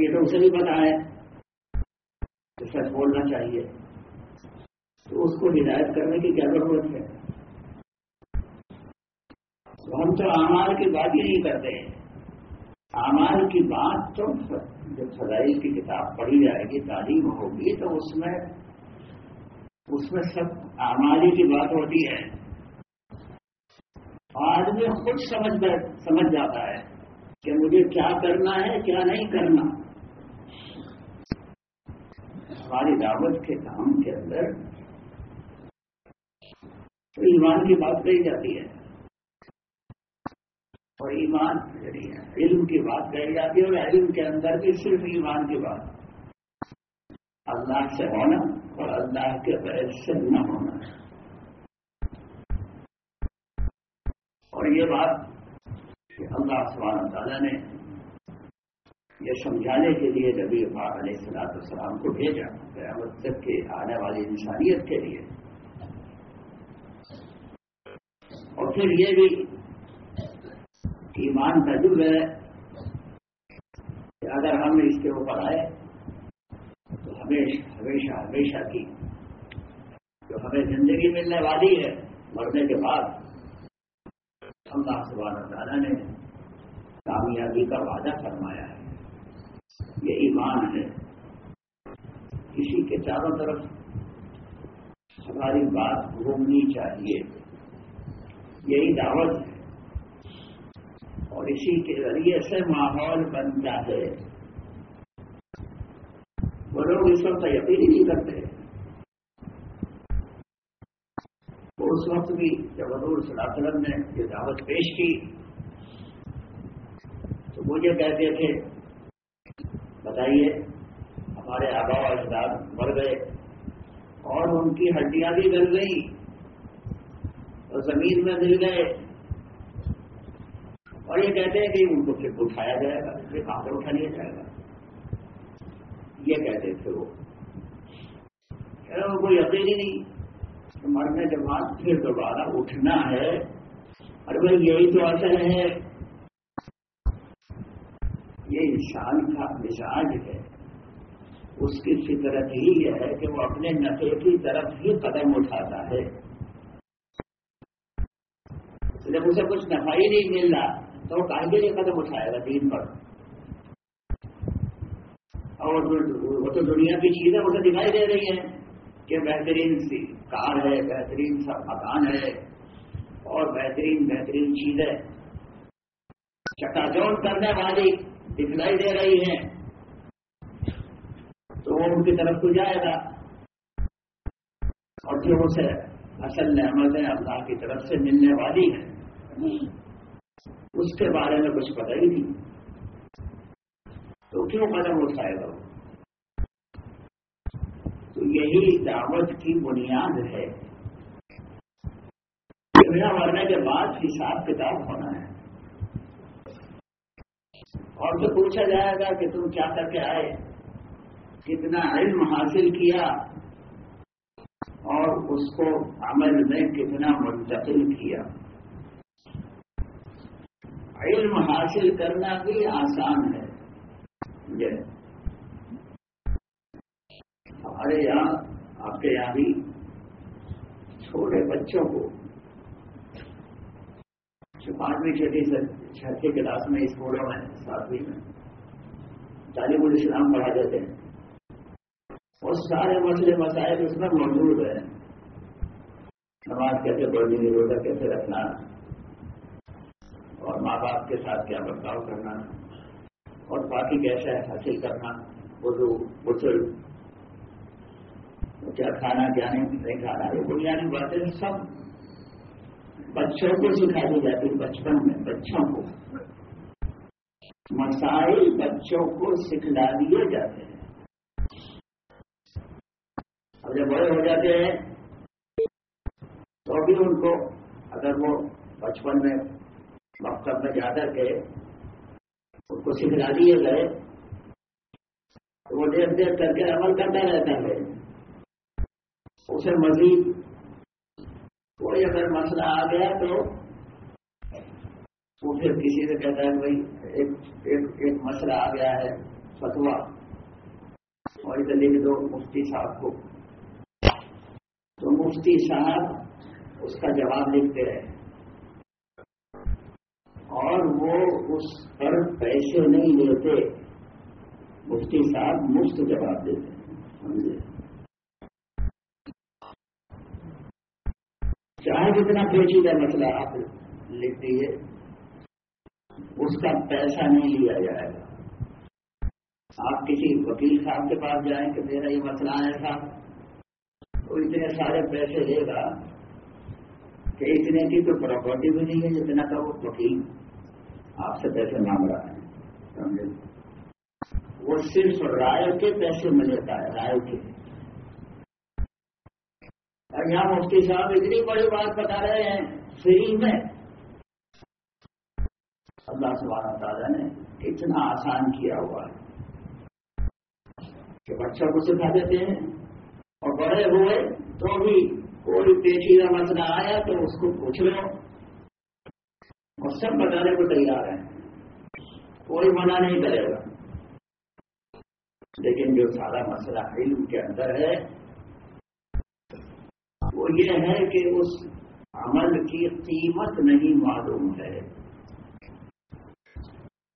یہ تو اسے بھی پتا ہے کہ سچ بولنا چاہیے۔ تو اس کو ہدایت کرنے کی کیا ضرورت ہے؟ تو ہم تو امال کی بات ہی نہیں کرتے امال کی بات تو جب فضائل کی کتاب پڑھی جائے گی، تعلیم ہوگی، تو اس میں اس میں سب آماری کی بات ہوتی ہے۔ آدمی خود سمجھ سمجھ جاتا ہے کہ مجھے کیا کرنا ہے، کیا نہیں کرنا۔ ہماری دعوت کے کام کے اندر تو ایمان کی بات کہی جاتی ہے۔ اور ایمان یعنی علم کی بات کہی جاتی ہے اور علم کے اندر بھی صرف ایمان کی بات۔ اللہ سے ہونا اور اللہ کے بحث سے نہ ہونا۔ اور یہ بات کہ اللہ سبحانہ تعالیٰ نے یہ سمجھانے کے لیے نبی پاک علیہ السلام کو بھیجا۔ قیامت تک کے آنے والی انسانیت کے لیے۔ پھر یہ بھی ایمان تجرب ہے کہ اگر ہم اس کے اوپر آئے، تو ہمیشہ ہمیشہ ہمیشہ کی جو ہمیں زندگی ملنے والی ہے، مرنے کے بعد، اللہ سبحانہ تعالیٰ نے کامیابی کا وعدہ فرمایا ہے۔ یہ ایمان ہے۔ کسی کے چاروں طرف ہماری بات گھومنی چاہیے۔ یہی دعوت ہے۔ اور اسی کے ذریعے سے ماحول بنتا ہے۔ وہ لوگ اس وقت یقین ہی نہیں کرتے۔ اس وقت بھی جب حضور صلی اللہ علیہ وسلم نے یہ دعوت پیش کی، تو مجھے کہتے تھے، بتائیے، ہمارے آبا و اجداد مر گئے اور ان کی ہڈیاں بھی گل گئی اور زمین میں مل گئے۔ اور یہ کہتے ہیں کہ ان کو پھر اٹھایا جائے گا، پھر کہاں پر اٹھا لیا جائے گا۔ یہ کہتے تھے وہ۔ کوئی یقین ہی نہیں مرنے کے بعد پھر دوبارہ اٹھنا ہے۔ اور بھائی، یہی تو اصل ہے۔ یہ انسان کا مزاج ہے۔ اس کی فطرت ہی یہ ہے کہ وہ اپنے نفے کی طرف ہی قدم اٹھاتا ہے۔ جب اسے کچھ نفع ہی نہیں مل رہا تو وہ کہیں کے قدم اٹھائے گا دین پر۔ اور وہ تو دنیا کی چیزیں اسے دکھائی دے رہی ہیں کہ بہترین سی کار ہے، بہترین سا مکان ہے اور بہترین بہترین چیزیں چکا چوٹ کرنے والی دکھلائی دے رہی ہیں۔ تو وہ ان کی طرف کو جائے گا۔ اور جو اسے اصل نعمتیں اللہ کی طرف سے ملنے والی ہیں۔ اس کے بارے میں کچھ پتہ ہی نہیں۔ تو کیوں قدم اٹھائے گا؟ تو یہی دعوت کی بنیاد ہے۔ دنیا مرنے کے بعد حساب کتاب ہونا ہے۔ اور تو پوچھا جائے گا کہ تم کیا کر کے آئے؟ کتنا علم حاصل کیا؟ اور اس کو عمل میں کتنا منتقل کیا؟ علم حاصل کرنا بھی آسان ہے۔ ہمارے یہاں آپ کے یہاں بھی چھوٹے بچوں کو پانچویں چھٹی چھٹی کلاس میں اسکولوں میں ساتویں میں تعلیم الاسلام پڑھا دیتے ہیں۔ اور سارے مسئلے مسائل اس میں موجود ہیں۔ نماز کیسے پڑھنی روزہ کیسے رکھنا اور ماں باپ کے ساتھ کیا برتاؤ کرنا اور باقی کیسے حاصل کرنا اردو غسل کیا کھانا کیا نہیں کھانا یہ بنیادی باتیں سب بچوں کو سکھائی جاتی بچپن میں، بچوں کو۔ مسائل بچوں کو سکھلا دیے جاتے ہیں۔ اب جب بڑے ہو جاتے ہیں تو بھی ان کو اگر وہ بچپن میں مقصد میں جا کر کے ان کو سکھلا دیے گئے۔ وہ دیکھ دیکھ کر کے عمل کرتا رہتا ہے اسے مزید کوئی اگر مسئلہ آ گیا تو وہ پھر کسی سے کہتا ہے بھائی ایک ایک, ایک مسئلہ آ گیا ہے فتوا اور ادھر لکھ دو مفتی صاحب کو۔ تو مفتی صاحب اس کا جواب لکھتے رہے اور وہ اس پر پیسے نہیں لیتے۔ مفتی صاحب مفت جواب دیتے سمجھے؟ چاہے جتنا پیچیدہ مسئلہ آپ لکھ دیجیے اس کا پیسہ نہیں لیا جائے گا۔ آپ کسی وکیل صاحب کے پاس جائیں کہ میرا یہ مسئلہ ایسا تو اتنے سارے پیسے لے گا۔ کہ اتنے کی تو پراپرٹی بھی نہیں ہے، جتنا کا وہ وکیل آپ سے پیسے مانگ رہا ہے سمجھے؟ وہ صرف رائے کے پیسے میں لیتا ہے، رائے کے۔ اور یہاں مفتی صاحب اتنی بڑی بات بتا رہے ہیں فری میں۔ اللہ سبحانہ تعالیٰ نے اتنا آسان کیا ہوا ہے کہ بچوں کو سکھا دیتے ہیں۔ اور بڑے ہوئے تو بھی کوئی پیچیدہ مسئلہ آیا تو اس کو پوچھ لو۔ اور سب بتانے کو تیار ہیں کوئی منع نہیں کرے گا۔ لیکن جو سارا مسئلہ علم کے اندر ہے، وہ یہ ہے کہ اس عمل کی قیمت نہیں معلوم ہے۔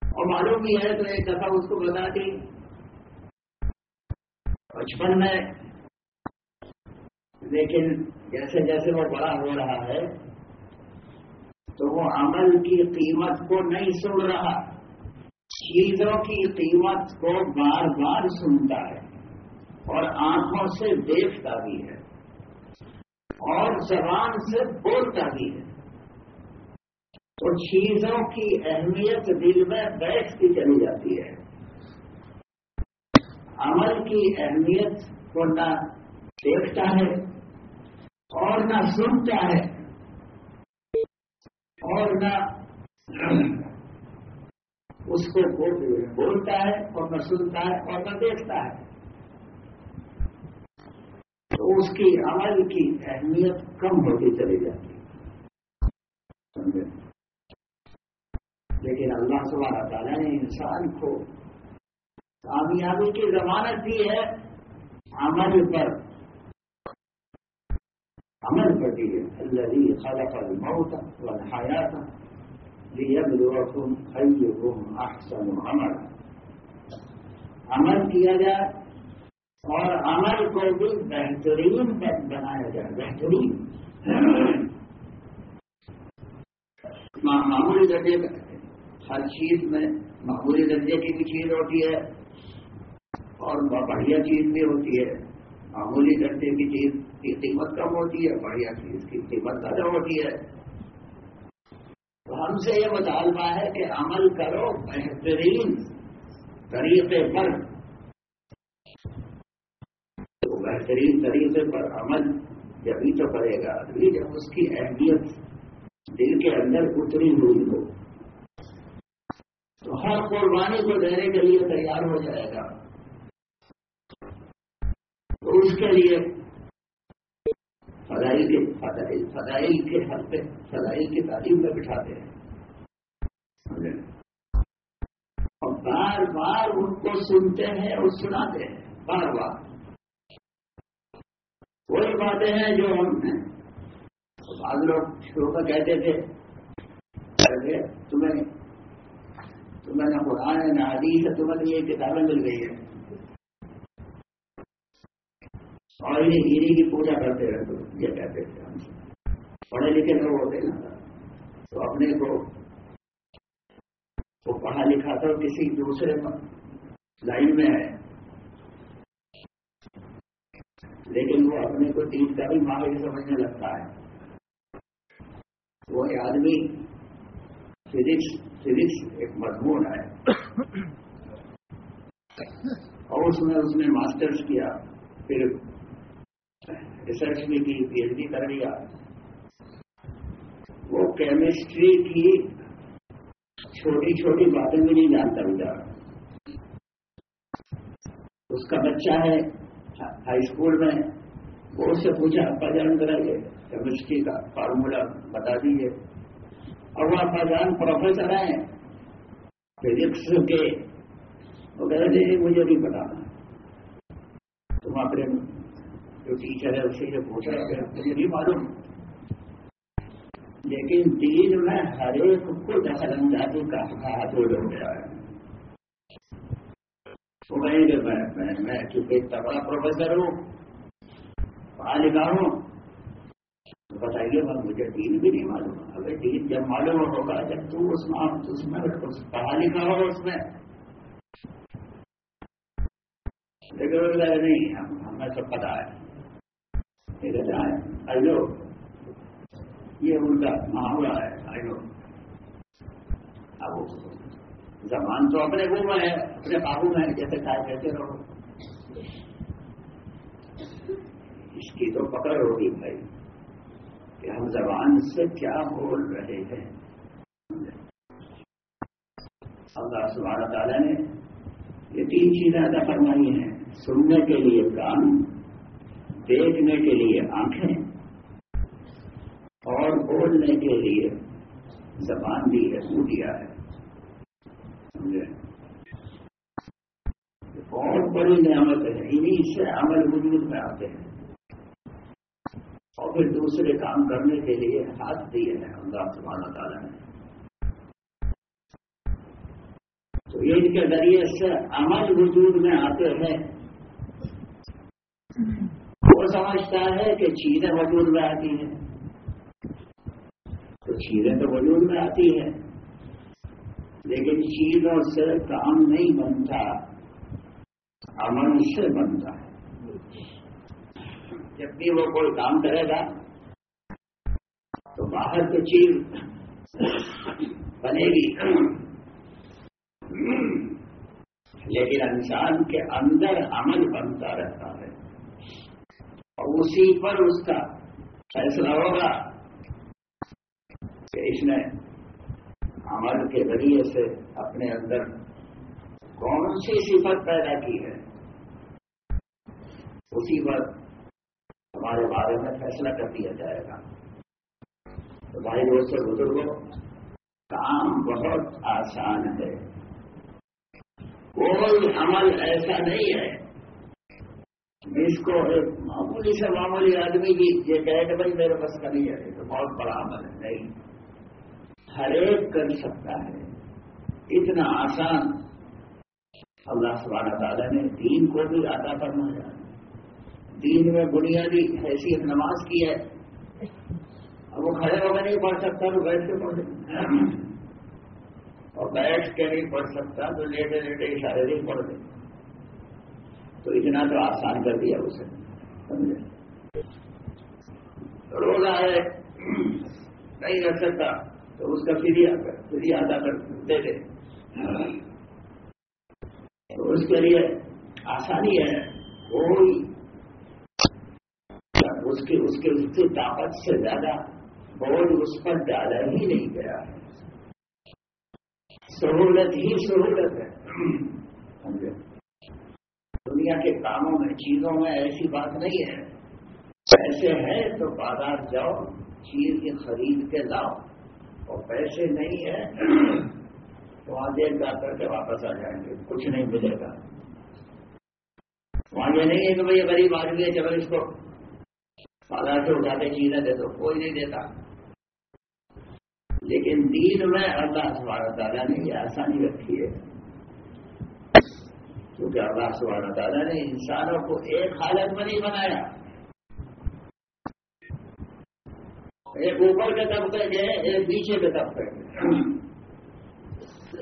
اور معلوم ہی ہے تو ایک دفعہ اس کو بتا دی۔ بچپن میں لیکن جیسے جیسے وہ بڑا ہو رہا ہے، تو وہ عمل کی قیمت کو نہیں سن رہا۔ چیزوں کی قیمت کو بار بار سنتا ہے اور آنکھوں سے دیکھتا بھی ہے۔ اور زبان سے بولتا بھی ہے۔ تو چیزوں کی اہمیت دل میں بیٹھتی چلی جاتی ہے۔ عمل کی اہمیت کو نہ دیکھتا ہے اور نہ سنتا ہے اور نہ اس کو بولتا ہے اور نہ سنتا ہے اور نہ دیکھتا ہے۔ تو اس کی عمل کی اہمیت کم ہوتی چلی جاتی سمجھے؟ لیکن اللہ سبحانہ تعالیٰ نے انسان کو کامیابی کی ضمانت دی ہے عمل پر۔ عمل پر دی ہے اللہ خلق الموت والحیات لیبلوکم ایکم احسن عمل عمل کیا جائے؟ اور عمل کو بھی بہترین بنایا جائے. بہترین. معمولی درجے ہر چیز میں معمولی درجے کی بھی چیز ہوتی ہے اور بڑھیا چیز بھی ہوتی ہے. معمولی درجے کی چیز کی قیمت کم ہوتی ہے، بڑھیا چیز کی قیمت زیادہ ہوتی ہے۔ تو ہم سے یہ مطالبہ ہے کہ عمل کرو بہترین طریقے پر۔ تو بہترین طریقے پر عمل جبھی تو کرے گا، ابھی جب اس کی اہمیت دل کے اندر اتری ہوئی ہو۔ تو ہر قربانی کو دینے کے لیے تیار ہو جائے گا۔ تو اس کے لیے فضائی کے فضائی کے حد پہ فضائی کی تعلیم میں بٹھاتے ہیں۔ اور بار بار ان کو سنتے ہیں اور سناتے ہیں۔ بار بار۔ وہی باتیں ہیں جو ہم بعض لوگ شروع میں کہتے تھے تمہیں تمہیں نہ قرآن ہے نہ حدیث ہے، تمہیں یہ کتابیں مل گئی ہیں۔ اور یہ ہیری کی پوجا کرتے رہتے یہ کہتے تھے ہم پڑھے لکھے لوگ ہوتے نا۔ تو اپنے کو وہ پڑھا لکھا تھا کسی دوسرے لائن میں ہے۔ لیکن وہ اپنے کو دین کا بھی ماحول سمجھنے لگتا ہے۔ وہ آدمی فزکس فزکس ایک مضمون ہے۔ اور اس میں اس نے ماسٹرز کیا۔ پھر ریسرچ بھی کی پی ایچ ڈی کر لیا وہ کیمسٹری کی چھوٹی چھوٹی باتیں بھی نہیں جانتا بتا اس کا بچہ ہے ہائی اسکول میں۔ وہ اس سے پوچھا، ابا جان کرائیے کیمسٹری کا فارمولا بتا دیجیے اور وہ ابا جان پروفیسر ہیں فزکس کے۔ وہ کہہ رہے مجھے نہیں بتانا تم اپنے جو ٹیچر ہے اسے یہ پوچھا گیا مجھے نہیں معلوم۔ لیکن دین میں ہر ایک کو دخل اندازی کا ہاتھ ہو گیا ہے میں میں چونکہ تگڑا پروفیسر ہوں پڑھا لکھا ہوں بتائیے بات مجھے دین بھی نہیں معلوم۔ اگر دین جب معلوم ہوگا، جب تو اس میں اس میں پڑھا لکھا ہو اس میں۔ لیکن نہیں ہمیں سب پتا ہے۔ آئیو۔ یہ ان کا معاملہ ہے۔ آئیو۔ اب زبان تو اپنے گھوم میں ہے، اپنے قابو میں ہے، جیسے چاہے کہتے رہو۔ اس کی تو پکڑ ہوگی بھائی کہ ہم زبان سے کیا بول رہے ہیں۔ اللہ سبحانہ تعالیٰ نے یہ تین چیزیں ادا فرمائی ہیں۔ سننے کے لیے کام دیکھنے کے لیے آنکھیں اور بولنے کے لیے زبان بھی ہے، منہ دیا ہے۔ سمجھے؟ بہت بڑی نعمت ہے۔ انہیں سے عمل وجود میں آتے ہیں۔ اور پھر دوسرے کام کرنے کے لیے ہاتھ دیے ہیں اللہ سبحانہ تعالیٰ نے۔ تو ان کے ذریعے سے عمل وجود میں آتے ہیں۔ وہ سمجھتا ہے کہ چیزیں وجود میں آتی ہیں۔ تو چیزیں تو وجود میں آتی ہیں، لیکن چیزوں سے کام نہیں بنتا امن سے بنتا ہے۔ جب بھی وہ کوئی کام کرے گا، تو باہر تو چیز بنے گی۔ لیکن انسان کے اندر عمل بنتا رہتا ہے۔ اور اسی پر اس کا فیصلہ ہوگا کہ اس نے عمل کے ذریعے سے اپنے اندر کون سی صفت پیدا کی ہے؟ اسی پر ہمارے بارے میں فیصلہ کر دیا جائے گا۔ تو بھائی دوست بزرگوں، کام بہت آسان ہے۔ کوئی عمل ایسا نہیں ہے اس کو ایک معمولی سے معمولی آدمی کی یہ کہے کہ بھائی میرے پاس کا نہیں ہے تو بہت بڑا عمل ہے، نہیں۔ ہر ایک کر سکتا ہے۔ اتنا آسان۔ اللہ سبحانہ تعالیٰ نے دین کو بھی آتا فرمایا۔ دین میں بنیادی حیثیت نماز کی ہے۔ اب وہ کھڑے ہو کے نہیں پڑھ سکتا، تو بیٹھ کے پڑھ اور بیٹھ کے نہیں پڑھ سکتا، تو لیٹے لیٹے اشارے نہیں پڑھ دیں تو اتنا تو آسان کر دیا اسے۔ سمجھے؟ روزہ ہے، نہیں رکھ سکتا، تو اس کا فری فری ادا کر، دے دے۔ تو اس کے لیے آسانی ہے، کوئی اس کے اس کے، اس کی طاقت سے زیادہ بوجھ اس پر ڈالا ہی نہیں گیا۔ ہے سہولت ہی سہولت ہے۔ دنیا کے کاموں میں، چیزوں میں ایسی بات نہیں ہے۔ پیسے ہے تو بازار جاؤ، چیز کی خرید کے لاؤ۔ اور پیسے نہیں ہے (clears throat) تو وہاں دیکھ جا کر کے واپس آ جائیں گے، کچھ نہیں ملے گا۔ وہاں یہ نہیں ہے کہ بھائی غریب آدمی ہے جب اس کو بازار سے اٹھا کے چیزیں دے دو، کوئی نہیں دیتا۔ لیکن دین میں اللہ سبحانہ تعالیٰ نے یہ آسانی رکھی ہے۔ کیونکہ اللہ سبحانہ تعالیٰ نے انسانوں کو ایک حالت میں نہیں بنایا۔ ایک اوپر کے طبقے کے ایک نیچے کے طبقے کے۔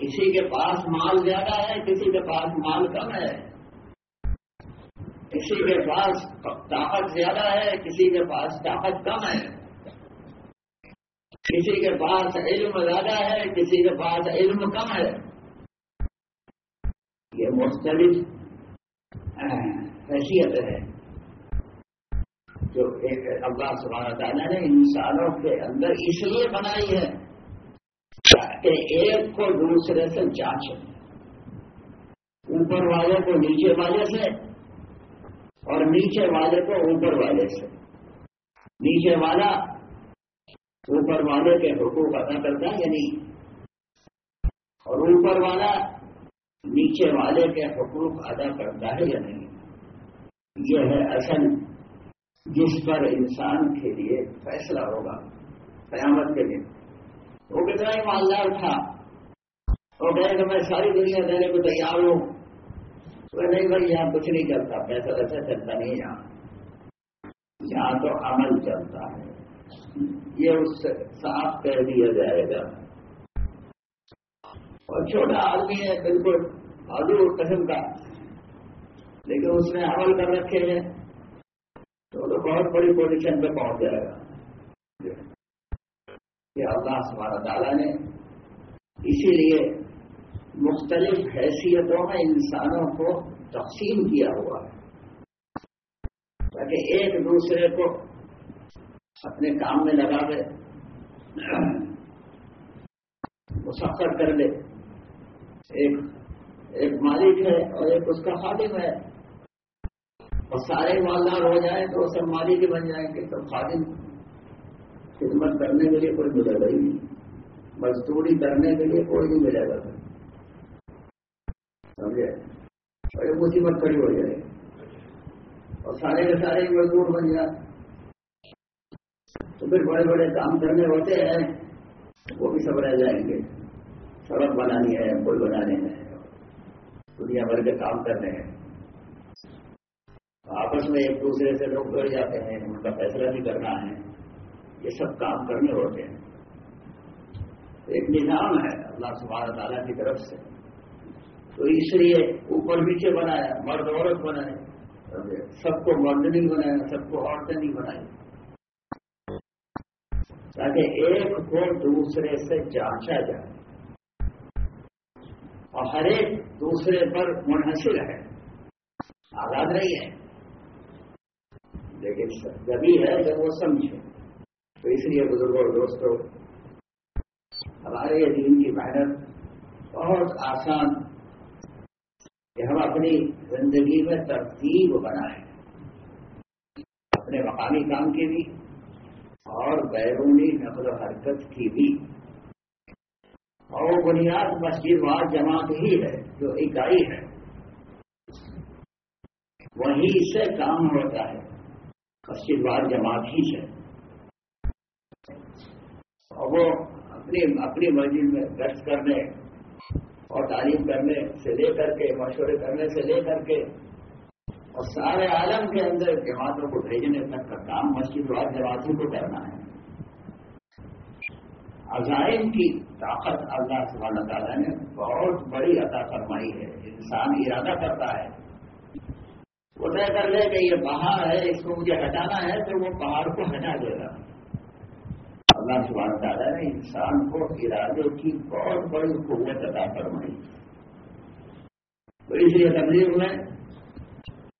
کسی کے پاس مال زیادہ ہے، کسی کے پاس مال کم ہے۔ کسی کے پاس طاقت زیادہ ہے، کسی کے پاس طاقت کم ہے۔ کسی کے پاس علم زیادہ ہے، کسی کے پاس علم کم ہے۔ یہ مختلف حیثیت ہے۔ جو ایک اللہ سبحانہ تعالیٰ نے انسانوں کے اندر اس لیے بنائی ہے کہ ایک کو دوسرے سے جانچ اوپر والے کو نیچے والے سے اور نیچے والے کو اوپر والے سے۔ نیچے والا اوپر والے کے حقوق ادا کرتا ہے یا نہیں اور اوپر والا نیچے والے کے حقوق ادا کرتا ہے یا نہیں؟ یہ ہے اصل جس پر انسان کے لیے فیصلہ ہوگا، قیامت کے لیے وہ کتنا ہی مالدار تھا۔ وہ کہے کہ میں ساری دنیا دینے کو تیار ہوں۔ تو نہیں بھائی، یہاں کچھ نہیں چلتا، پیسہ ویسا چلتا نہیں یہاں یہاں تو عمل چلتا ہے۔ یہ اس سے صاف کہہ دیا جائے گا۔ اور چھوٹا آدمی ہے، بالکل آلو قسم کا۔ لیکن اس نے عمل کر رکھے ہیں۔ تو تو بہت بڑی پوزیشن پہ پہنچ جائے گا۔ کہ اللہ ہمارا تعالیٰ نے اسی لیے مختلف حیثیتوں میں انسانوں کو تقسیم کیا ہوا ہے۔ تاکہ ایک دوسرے کو اپنے کام میں لگا دے مسفر کر لے ایک ایک مالک ہے اور ایک اس کا خادم ہے۔ اور سارے مالدار ہو جائیں تو سب مالک ہی بن جائیں گے۔ تو خادم خدمت کرنے کے لیے کوئی ملے گا ہی نہیں۔ مزدوری کرنے کے لیے کوئی نہیں ملے گا۔ سمجھے؟ اور یہ مصیبت کھڑی ہو جائے۔ اور سارے کے سارے مزدور بن جائیں۔ تو پھر بڑے بڑے کام کرنے ہوتے ہیں، وہ بھی سب رہ جائیں گے۔ سڑک بنانی ہے، پل بنانے ہیں۔ دنیا بھر کے کام کرنے ہیں۔ آپس میں ایک دوسرے سے لوگ گڑ جاتے ہیں، ان کا فیصلہ بھی کرنا ہے۔ یہ سب کام کرنے ہوتے ہیں۔ ایک نظام ہے اللہ سبحانہ تعالیٰ کی طرف سے۔ تو اس لیے اوپر نیچے بنایا، مرد عورت بنائے۔ سب کو مرد نہیں بنایا، سب کو عورتیں نہیں بنائی۔ تاکہ ایک کو دوسرے سے جانچا جائے۔ اور ہر ایک دوسرے پر منحصر ہے۔ آزاد نہیں ہے۔ لیکن جبھی ہے جب وہ سمجھے۔ تو اس لیے بزرگوں اور دوستوں ہمارے دین کی محنت بہت آسان کہ ہم اپنی زندگی میں ترتیب بنائیں۔ اپنے مقامی کام کی بھی اور بیرونی نقل و حرکت کی بھی۔ اور وہ بنیاد مسجد وار جماعت ہی ہے، جو اکائی ہے۔ وہیں سے کام ہوتا ہے۔ مسجد وار جماعت ہی سے اور وہ اپنی اپنی مسجد میں گشت کرنے اور تعلیم کرنے سے لے کر کے، مشورے کرنے سے لے کر کے اور سارے عالم کے اندر جماعتوں کو بھیجنے تک کا کام مسجد واد جماعتوں کو کرنا ہے۔ عزائم کی طاقت اللہ سبحانہ تعالیٰ نے بہت بڑی عطا فرمائی ہے، انسان ارادہ کرتا ہے۔ وہ طے کر لے کہ یہ پہاڑ ہے، اس کو مجھے ہٹانا ہے، تو وہ پہاڑ کو ہٹا دے گا۔ اللہ سبحانہ تعالیٰ نے انسان کو ارادے کی بہت بڑی قوت ادا فرمائی۔ تو اس لیے تبلیغ میں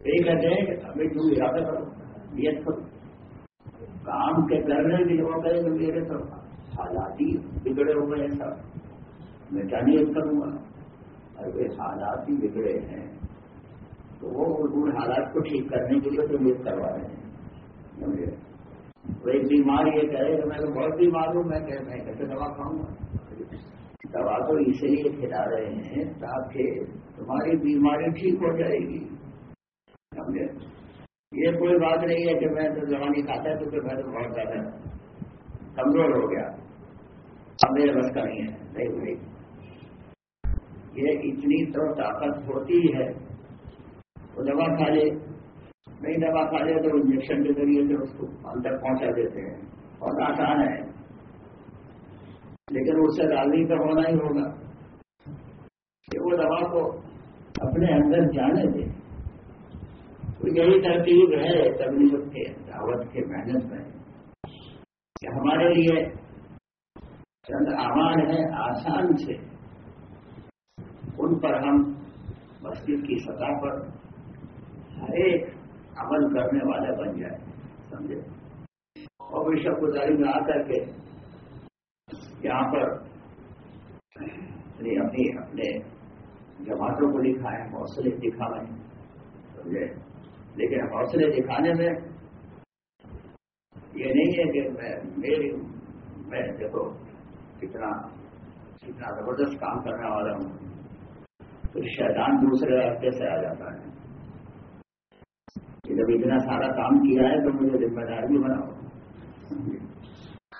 یہ کہتے ہیں کہ ابھی تم ارادہ کرو، نیت کرو۔ کام کے کرنے بھی وہ کہے کہ میرے تو حالات ہی بگڑے ہوئے ہیں سب۔ میں کیا نیت کروں گا اگر حالات ہی بگڑے ہیں، تو وہ ان حالات کو ٹھیک کرنے کے لیے تو نیت کروا رہے ہیں۔ سمجھے؟ کوئی بیمار یہ کہے کہ میں تو بہت بیمار ہوں، میں کہ میں کیسے دوا کھاؤں؟ گا دوا تو اسی لیے کھلا رہے ہیں تاکہ تمہاری بیماری ٹھیک ہو جائے گی۔ سمجھے؟ یہ کوئی بات نہیں ہے کہ میں تو دوا نہیں کھاتا تو پھر میں تو بہت زیادہ کمزور ہو گیا۔ اب میرے بس کا نہیں ہے نہیں یہ اتنی تو طاقت ہوتی ہے۔ وہ دوا کھا لے، نہیں دوا کھا لے تو انجیکشن کے ذریعے سے اس کو اندر پہنچا دیتے ہیں۔ بہت آسان ہے۔ لیکن اس سے راضی تو ہونا ہی ہوگا۔ کہ وہ دوا کو اپنے اندر جانے دے۔ تو یہی ترتیب ہے تبلیغ کے، دعوت کے محنت میں۔ کہ ہمارے لیے چند امان ہے آسان سے ان پر ہم مسجد کی سطح پر ہر ایک عمل کرنے والا بن جائے، سمجھے؟ اور شب گزاری میں آ کر کے یہاں پر اپنی اپنے جماعتوں کو دکھائیں حوصلے دکھاویں سمجھے؟ لیکن حوصلے دکھانے میں یہ نہیں ہے کہ میں میری، میں دیکھو کتنا کتنا زبردست کام کرنے والا ہوں۔ تو شیطان دوسرے راستے سے آ جاتا ہے۔ کہ جب اتنا سارا کام کیا ہے تو مجھے ذمہ دار بھی بناؤ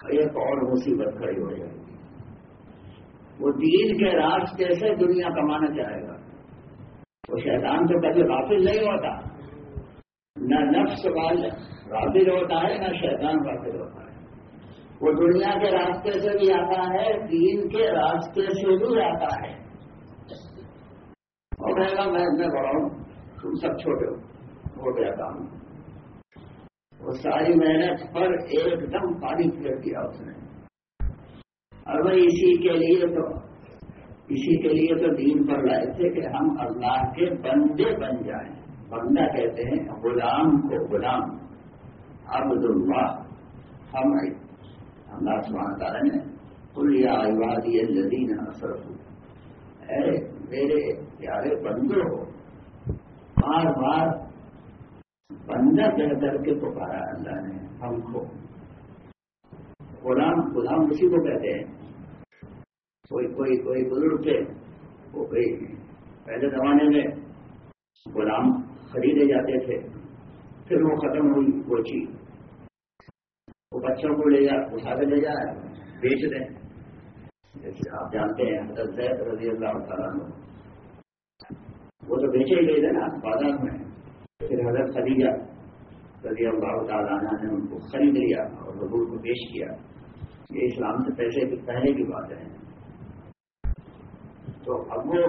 ایک اور مصیبت کھڑی ہو جائے گی۔ وہ دین کے راستے سے دنیا کمانا چاہے گا۔ وہ شیطان تو کبھی غافل نہیں ہوتا۔ نہ نفس وال غافل ہوتا ہے، نہ شیطان غافل ہوتا ہے۔ وہ دنیا کے راستے سے بھی آتا ہے، دین کے راستے سے بھی آتا ہے۔ اور کہے گا میں بڑا ہوں، تم سب چھوٹے ہو ہو گیا کام وہ ساری محنت پر ایک دم پانی پھیر دیا اس نے۔ اور اسی کے لیے تو، اسی کے لیے تو دین پر لائے تھے کہ ہم اللہ کے بندے بن جائیں۔ بندہ کہتے ہیں، غلام کو غلام عبد اللہ ہم اللہ سبحانہ تعالیٰ نے کلیا عبادی الذین اثر اے میرے پیارے بندے ہو بار بار بندہ کہہ کر کے پکارا اللہ نے ہم کو۔ غلام غلام اسی کو کہتے ہیں۔ کوئی کوئی کوئی بزرگ تھے وہ کوئی پہلے زمانے میں غلام خریدے جاتے تھے، پھر وہ ختم ہوئی وہ چیز۔ وہ بچوں کو لے جا اٹھا کے لے جائے بیچ دیں۔ جیسے آپ جانتے ہیں حضرت زید رضی اللہ تعالیٰ وہ تو بیچے ہی گئے تھے نا بازار میں۔ پھر حضرت خدیجہ رضی اللہ تعالیٰ نے ان کو خرید لیا اور حضور کو پیش کیا۔ یہ اسلام سے پیسے کی پہلے کی بات ہے تو اب وہ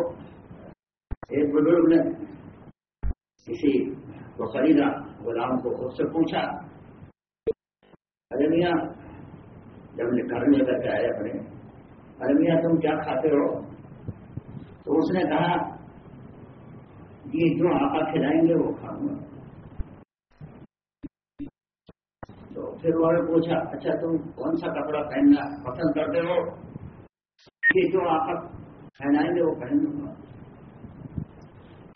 ایک بزرگ نے کسی کو خریدا غلام کو خود سے پوچھا۔ ارے میاں جب گھر لے کر کے آئے اپنے ارے میاں تم کیا کھاتے ہو؟ تو اس نے کہا، یہ جو آقا کھلائیں گے وہ کھاؤں گا۔ تو پھر انہوں نے پوچھا اچھا تم کون سا کپڑا پہننا پسند کرتے ہو؟ یہ جو آقا پہنائیں گے وہ پہن لوں گا۔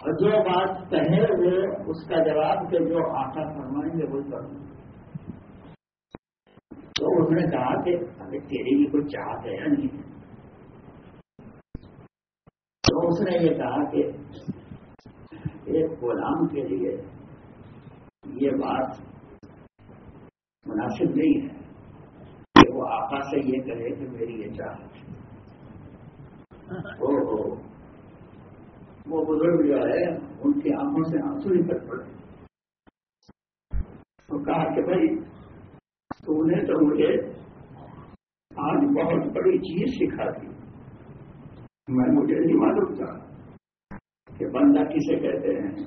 اور جو بات کہے وہ اس کا جواب کہ جو آقا فرمائیں گے وہ کروں گا۔ تو انہوں نے کہا کہ ابھی تیری بھی کوئی چاہت ہے یا نہیں؟ تو اس نے یہ کہا کہ ایک غلام کے لیے یہ بات مناسب نہیں ہے کہ وہ آقا سے یہ کہے کہ میری یہ چاہت وہ بزرگ جو ہے، ان کی آنکھوں سے آنسو نکل پڑے۔ تو کہا کہ بھائی تو انہیں تو مجھے آج ہاں، بہت بڑی چیز سکھا دی میں مجھے نہیں معلوم تھا کہ بندہ کسے کہتے ہیں۔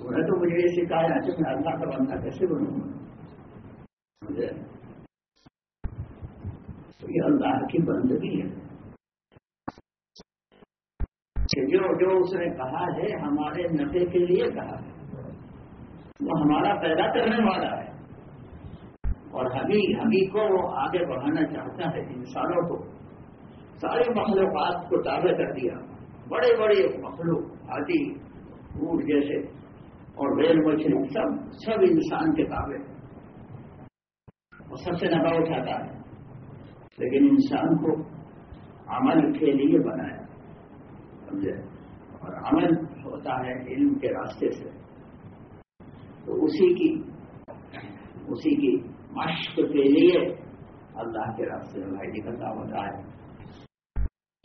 انہیں تو مجھے یہ سکھایا کہ میں اللہ کا بندہ کیسے بنوں۔ گا تو یہ اللہ کی بندگی ہے۔ کہ جو جو اس نے کہا ہے، ہمارے نفے کے لیے کہا ہے۔ وہ ہمارا پیدا کرنے والا ہے۔ اور ہمیں ہمیں کو وہ آگے بڑھانا چاہتا ہے انسانوں کو۔ سارے مخلوقات کو تابع کر دیا۔ بڑے بڑے مخلوق آدھی اونٹ جیسے اور ریل مچھلی سب سب انسان کے تابع۔ اور سب سے نفع اٹھاتا ہے۔ لیکن انسان کو عمل کے لیے بنایا، سمجھے؟ اور عمل ہوتا ہے علم کے راستے سے۔ تو اسی کی اسی کی مشق کے لیے اللہ کے راستے میں بھائی نکلتا ہوتا ہے۔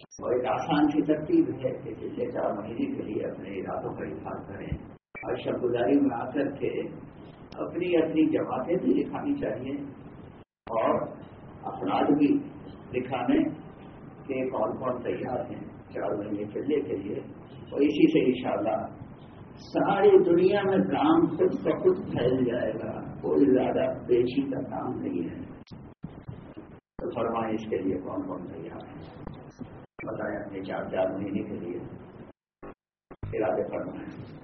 اور ایک آسان سی ترتیب ہے کہ پچھلے چار مہینے کے لیے اپنے ارادوں کا اظہار کریں۔ اور شب گزاری میں آ کر کے اپنی اپنی جماعتیں بھی دکھانی چاہیے اور افراد بھی دکھانے کے کون کون تیار ہیں چار مہینے چلنے کے لیے۔ اور اسی سے انشاءاللہ ساری دنیا میں کام خود بخود پھیل جائے گا۔ کوئی زیادہ پیشی کا کام نہیں ہے۔ تو فرمائیں اس کے لیے کون کون تیار ہے بتائیں اپنے چار چار مہینے کے لیے۔ ارادے فرمائیں۔